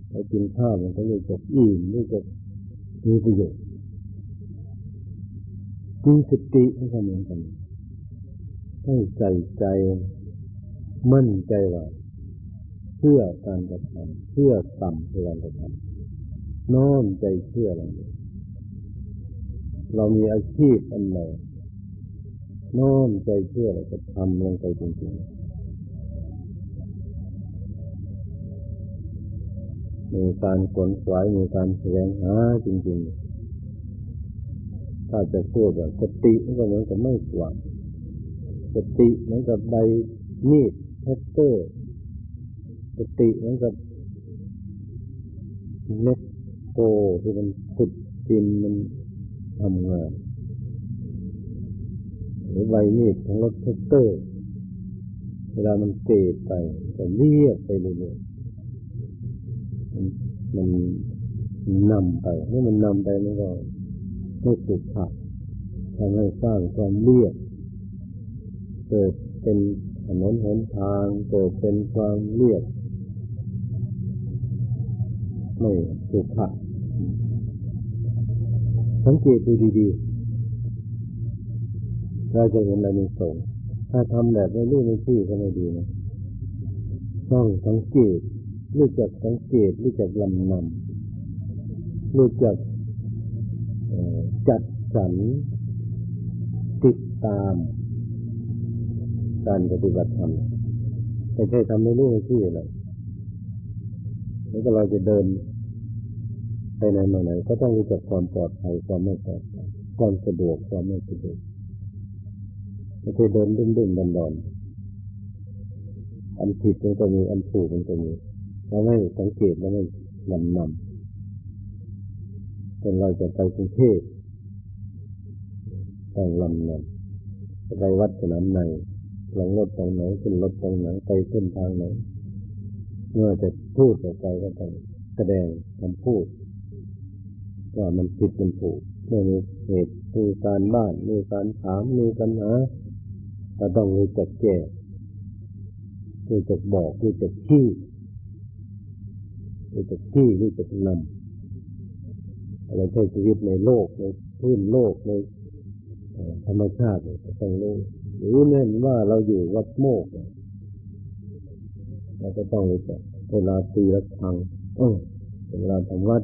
ไปกินข้าวมันก็เลยจะอิ่มเลยจะมีประโยชน์มีสติให้ทำเหมือนกันให้ใส่ใจมั่นใจว่าเพื่อการกระทำเพื่อต่ำเพื่อการกระทำน้อมใจเชื่อเร เรามีอาชีพอันไหนน้อมใจเชื่อเราจะทำลงไปจริงๆ มีการขนขวายมีการแสวงหาจริงๆ ถ้าจะพูดแบบสติก็เหมือนกับไม่กวาดสติเหมือนกับใบมีดแฮตเตอร์สติเหมือนกับเม็ดโกที่มันขุดดินมัน ทำงาน หรือใบมีดของรถแท็กเตอร์ เวลามันเกดไปก็เรียบไปเรื่อยๆมันนำไปเมื่อมันนำไปมันก็ไม่สุขะทำให้สร้างความเรียบเกิดเป็นถนนหนทางเกิดเป็นความเรียบไม่สุขะ สังเกตดูดีๆ เราจะเห็นอะไรในสงถ้าทำแบบไม่รู้ไม่ชี้ก็ไม่ดีนะต้องสังเกตรู้จักสังเกตรู้จักลำนำรู้จักจัดสรรติดตาม การปฏิบัติธรรมไม่ใช่ทำไม่รู้ไม่ชี้อะไรแล้วก็เราจะเดิน ไปไหนมาไหนก็ต้องรู้จักความปลอดภัยความไม่ปลอดภัยความสะดวกความไม่สะดวกไม่ใช่เดินดุ่มดุ่มดอนดอนอันผิดมันก็มีอันถูกมันก็มีเราไม่สังเกตแล้วไม่นำนำจนเราจะไปกรุงเทพต้องลำนำไปวัดสนามในหลังรถตรงไหนขึ้นรถตรงไหนไปเส้นทางไหนเมื่อจะพูดออกไปก็ต้องแสดงคำพูด ว่ามันผิดมันถูกเมื่อมีเหตุมีการบ้านมีการถามมีปัญหาเราต้องรู้จักแก้รู้จักบอกรู้จักขี้รู้จักขี้รู้จักนำอะไรใช้ชีวิตในโลกในพื้นโลกในธรรมชาติต้องรู้หรือเน้นว่าเราอยู่วัดโมกเราก็ต้องรู้จักเวลาตีละครังเออเวลาทำวัด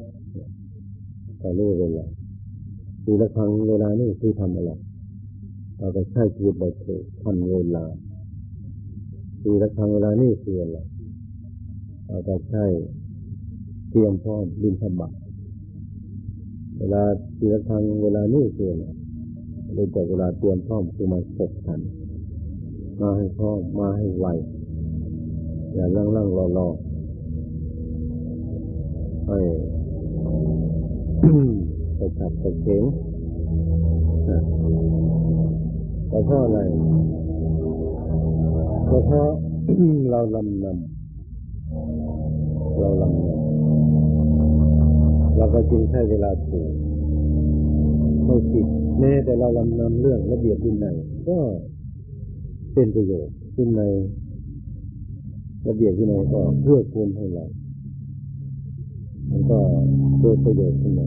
ก็รู้เวลาตีละครังเวลานี่คือทำอะไรเราก็ใช้ชีวิตเราคือทำเวลาตีละครังเวลานี่คืออะไรเราก็ใช้เตรียมพร้อมดินธบัตเวลาตีละครังเวลานี่คืออะไรโดยจากเวลาเตรียมพร้อมคือมาสกกันมาให้พร้อมมาให้ไวอย่าลั่งลั่งรอรอให้ ไปขับไปเข็งเพราะอะไรเพราะเราลำนำเราลำนำเราก็จึงใช้เวลาถูกไม่ผิดแม้แต่เราลำนำเรื่องระเบียบวินัยก็เป็นประโยชน์วินัยระเบียบวินัยก็เพื่อคูณให้เรา ก็เกิดประโยชน์ขึ้นมา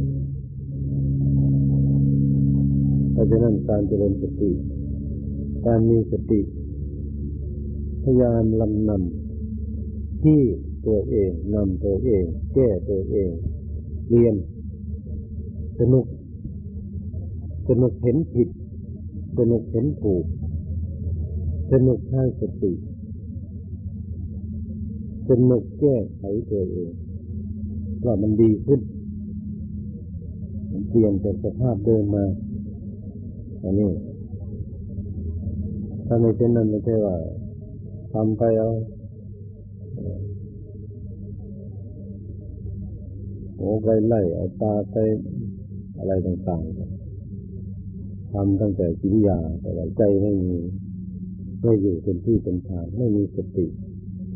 เพราะฉะนั้นการเจริญสติ การมีสติ พยายามลำนำที่ตัวเองนำตัวเอง แก้ตัวเอง เรียน สนุก สนุกเห็นผิด สนุกเห็นถูก สนุกใช้สติ สนุกแก้ไขตัวเอง ว่ามันดีขึ้น มันเปลี่ยนจากสภาพเดินมา อันนี้ ถ้าไม่เป็นนั้นไม่ใช่ว่าทำไปเอาโอ้ไปไล่เอาตาไปอะไรต่างๆทำตั้งแต่กิริยาแต่ใจไม่มีไม่อยู่เป็นที่เป็นทางไม่มีสติ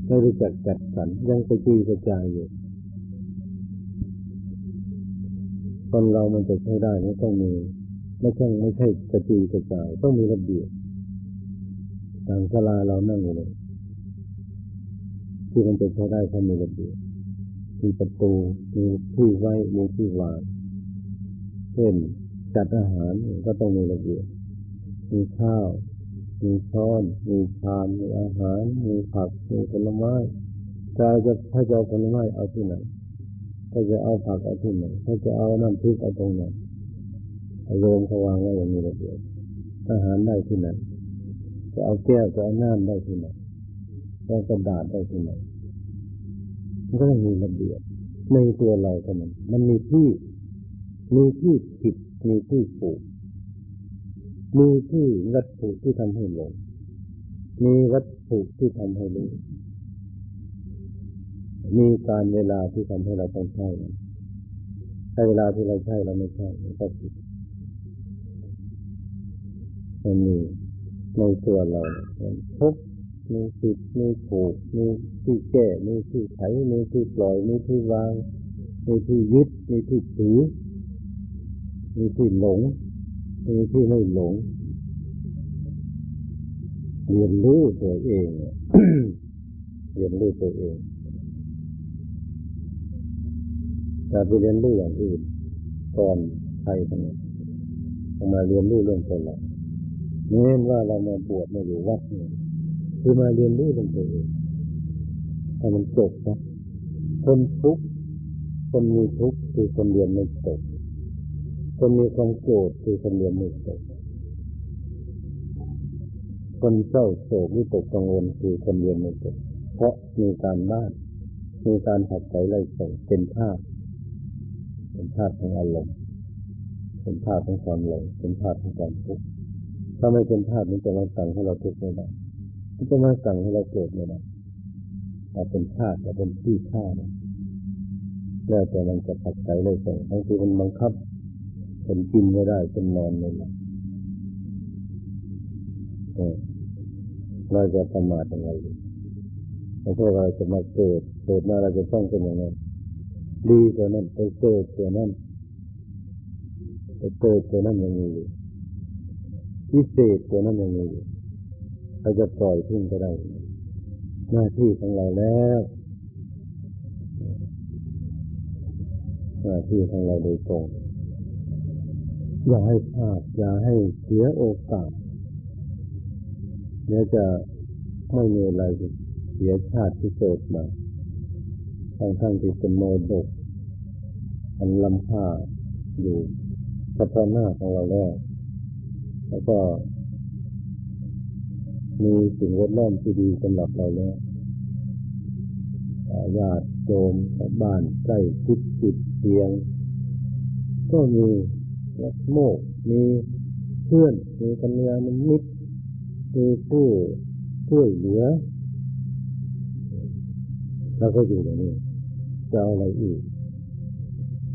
ไม่รู้จักจัดสรรยังไปจุยกระจายอยู่ คนเรามันจะใช้ได้ไม่ต้องมีไม่ใช่ไม่ใช่กระจุยกระจายต้องมีระเบียบทางศาลาเรานั่งอยู่เลยที่มันจะใช้ได้ต้องมีระเบียบมีประตูมีที่ไว้มีที่วางเช่นจัดอาหารก็ต้องมีระเบียบมีข้าว มีช้อน มีชาม มีอาหาร มีผัก มีผลไม้ถ้าจะถ้าจะเอาผลไม้เอาที่ไหน ถ้าจะเอาผักเอาที่ไหนถ้าจะเอาน้ำพริกเอาตรงไหนอารมเขาวางไว้อย่างนี้ระเบียบอาหารได้ที่ไหนจะเอาแก้วจะเอาน้ำได้ที่ไหนจะเอากระดาษได้ที่ไหนมันก็ต้องมีระเบียบในตัวเราเท่านั้นมันมีที่มีที่ผิดมีที่ถูกมีที่วัตถุที่ทำให้หลงมีวัตถุที่ทำให้รู้ มีการเวลาที่ทำให้เราต้องใช้ใช้เวลาที่เราใช้เราไม่ใช่ก็ผิดมันมีในตัวเราทุกมีผิดมีถูกมีที่แก้มีที่ไขมีที่ปล่อยมีที่วางมีที่ยึดมีที่ถือมีที่หลงมีที่ไม่หลงเรียนรู้ตัวเองเรียนรู้ตัวเอง จะไปเรียนรู้อย่างอื่นก่อนใครทั้งนั้นมาเรียนรู้เรื่องตัวเราเน้นว่าเรามาบวชมาอยู่วัดเนี่ยคือมาเรียนรู้เรื่องตัวเองให้มันจบนะคนทุกข์คนมีทุกข์คือคนเรียนไม่จบคนมีความโกรธคือคนเรียนไม่จบคนเศร้าโศกวิตกกังวลคือคนเรียนไม่จบเพราะมีการบ้านมีการหัดใจไล่ส่งเป็นภาพ เป็นภาพของอารมณ์เป็นภาพของความหลงเป็นภาพของความทุกข์ถ้าไม่เป็นภาพมันจะมาสั่งให้เราทุกข์ไม่ได้มันจะมาสั่งให้เราเกิดไม่ได้แต่เป็นภาพแต่เป็นที่ข้านะแล้วแต่มันจะผัดใจเลยส่งบางทีมันบังคับเป็นกินไม่ได้เป็นนอนไม่หลับเราจะประมาทยังไงแล้วพวกเราจะมาเกิด เกิดมาเราจะต้องเป็นยังไง ดีตัวนั้นไปเกิดตัวนั้นไปเกิดตัวนั้นยังมีอยู่พิเศษตัวนั้นยังมีอยู่เราจะปล่อยทิ้งก็ได้ หน้าที่ของเราแล้วหน้าที่ของเราโดยตรงอย่าให้พลาดอย่าให้เสียโอกาสเดี๋ยวจะไม่มีอะไรเสียชาติที่เกิดมา ทั้งทั้งที่เป็นโมดกอันลำค่าอยู่เฉพาะหน้าของเราแล้ว แล้วก็ มีสิ่งแวดล้อมที่ดีสำหรับเราแล้วญาติโยมบ้านใกล้ชิดจิตเพียง ก็มีโมก มีเพื่อน มีปัญญาณมิตรมีผู้ช่วยเหลือเราก็อยู่อย่างนี้ จะอะไรอีก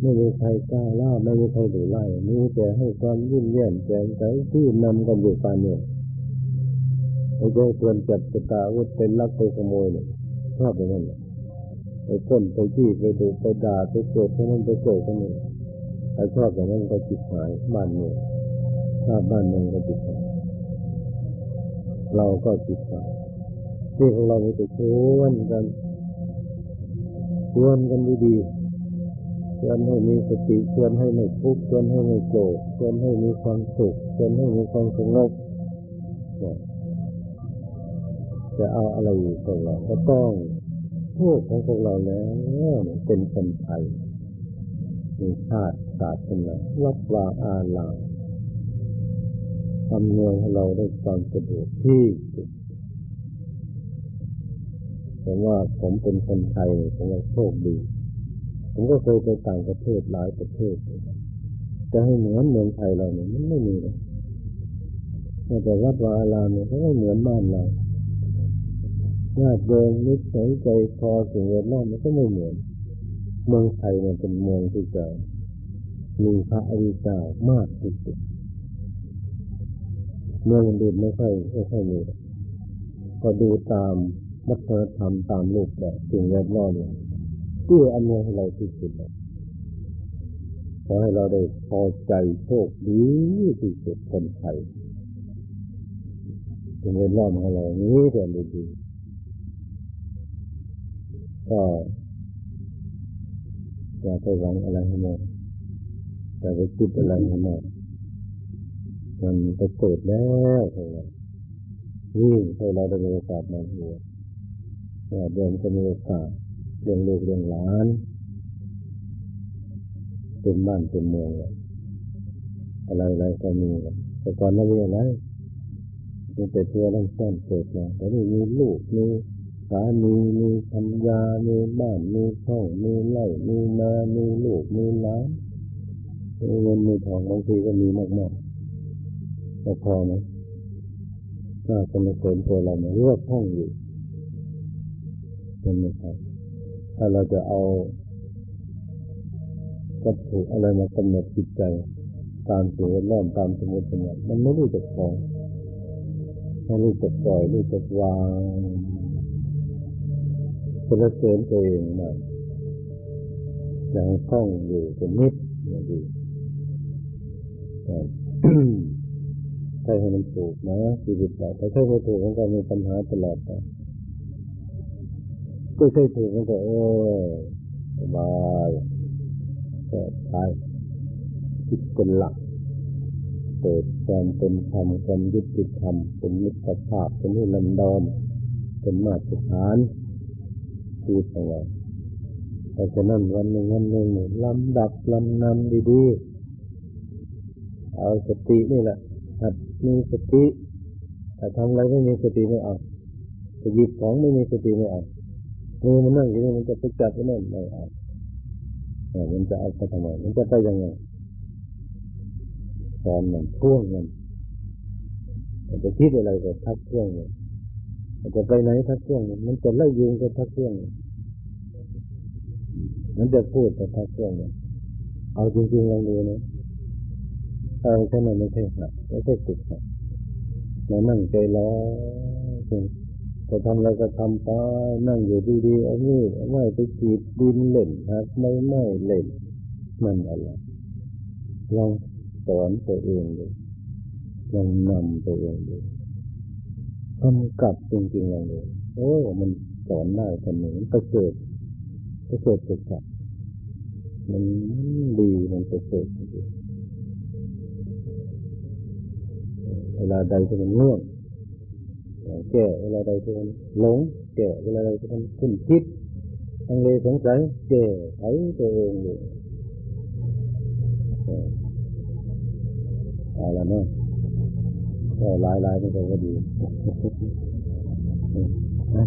ไม่มีใครกล้าล่าไม่มีใครดูไล่มีแต่ให้ความยิ้มแย้มแจ่มใสที่นำกันอยู่ปานเนี่ยไม่ใช่ควรจับจตาวุธเป็นลักไปขโมยเนี่ยชอบอย่างนั้นไปก้นไปจี้ไปดูไปด่าไปโกรธคนนั้นไปโกรธคนนี้ถ้ชอบอย่างนั้นก็จิตหายบ้านเมืองถ้าบ้านเมืองก็จิตหายเราก็จิตหายที่ของเราไม่ไปชวนกัน ชวนกันดีๆชวนให้มีสติชวนให้ไม่ทุกข์ชวนให้ไม่โกรธชวนให้มีความสุขชวนให้มีความสงบจะเอาอะไรอยู่พวกเราก็ต้องโทษของพวกเราแล้วเป็นคนไทยมีชาติศาสนาวัดวาอาลามอำนวยให้เราได้ความสะดวกที่สุด แต่ว่าผมเป็นคนไทยผมว่าโชคดี ผมก็เคยไปต่างประเทศหลายประเทศ จะให้เหมือนเมืองไทยเราเนี่ยมันไม่มีเลยแต่วัดวาอารามเนี่ยเขาไม่เหมือนบ้านเราญาติโยมนิสัยใจคอสิ่งแวดล้อมมันก็ไม่เหมือน เมืองไทยมันเป็นเมืองที่จะมีพระอริยเจ้ามากที่สุดเมืองอื่นไม่ค่อยไม่ค่อยมีก็ดูตาม วัฒนธรรมตามรูปแบบสิ่งแวดล้อมเนี่ยเพื่ออำนวยให้เราที่สุดขอให้เราได้พอใจโชคดีที่สุดคนไทยสิ่งแวดล้อมของเรานี้เรียนดีก็อย่าไปหวังอะไรให้มากแต่ไปคิดอะไรให้มากมันจะเกิดแล้วเท่าไหร่นี่ให้เราได้มีโอกาสมาหัว เดินจะมีโอกาสเรียนลูกเรียนหลานเป็นบ้านเป็นเมืองอะไรอะไรก็มีแต่ก่อนเรามีอะไรมีแต่ตัวร่างซ้นเกิดมาแต่นี่มีลูกมีสามีมีภรรยามีบ้านมีช่องมีไร่มีนามีลูกมีหลานมีเงินมีทองบางทีก็มีมากๆแต่พอไหมถ้าจะมาเกินตัวเราเนี่ยเรียกห้องอยู่ เป็นไหมครับ ถ้าเราจะเอาวัตถุอะไรมากำหนดจิตใจ ตามสิ่งแวดล้อมตามสมมติปัญญามันไม่รู้จะพอให้รู้จักปล่อยรู้จักวางสรรเสริญตัวเองนะอย่างคล่องอยู่เป็นนิดอย่างดีใช่ให้มันถูกนะชีวิตเราถ้าใช่ไม่ถูกมันก็มีปัญหาตลอดไป ก็ใช่ถูกมันก็โอ้ยสบายปลอดภัยคิดเป็นหลักเกิดความเป็นธรรมความยุติธรรมเป็นมิตรภาพเป็นนิรันดรเป็นมาตรฐานชีวิตของเราเพราะฉะนั้นวันหนึ่งวันหนึ่งลำดับลำนำดีๆเอาสตินี่แหละหัดมีสติแต่ทำอะไรไม่มีสติไม่เอาจะหยิบของไม่มีสติไม่เอา มือมันนั่งอยู่นี่มันจะไปจับก็นั่นไม่เอามันจะเอาไปทำไมมันจะไปยังไงตอนมันท่วงมันมันจะคิดอะไรก็ทักท่วงมันมันจะไปไหนทักท่วงมันมันจะไล่ยุงก็ทักท่วงมันมันจะพูดก็ทักท่วงมันเอาจริงๆลองดูนะเอาแค่นั้นไม่ใช่หักไม่ใช่ติดหักมานั่งใจร้อน จะทำอะไรก็ทำไปนั่งอยู่ดีๆเอามีดเอาไม้ไปจีบดินเล่นหักไม่ไม่เล่น มันอะไรลองสอนตัวเองเลยลองนำตัวเองเลยกำกับจริงๆเลยโอ้มันสอนได้คนหนึ่งประเสริฐประเสริฐสุดมันดีมันประเสริฐจริงเวลาใดที่มันง่วง แก่เวลาใดที่มันหลงแก่เวลาใดที่มันขึ้นคิดทังเลสงสัยแก่ไขตัวเองอยู่อะไรเนาะก็ลายลายนี่ก็ดีนะ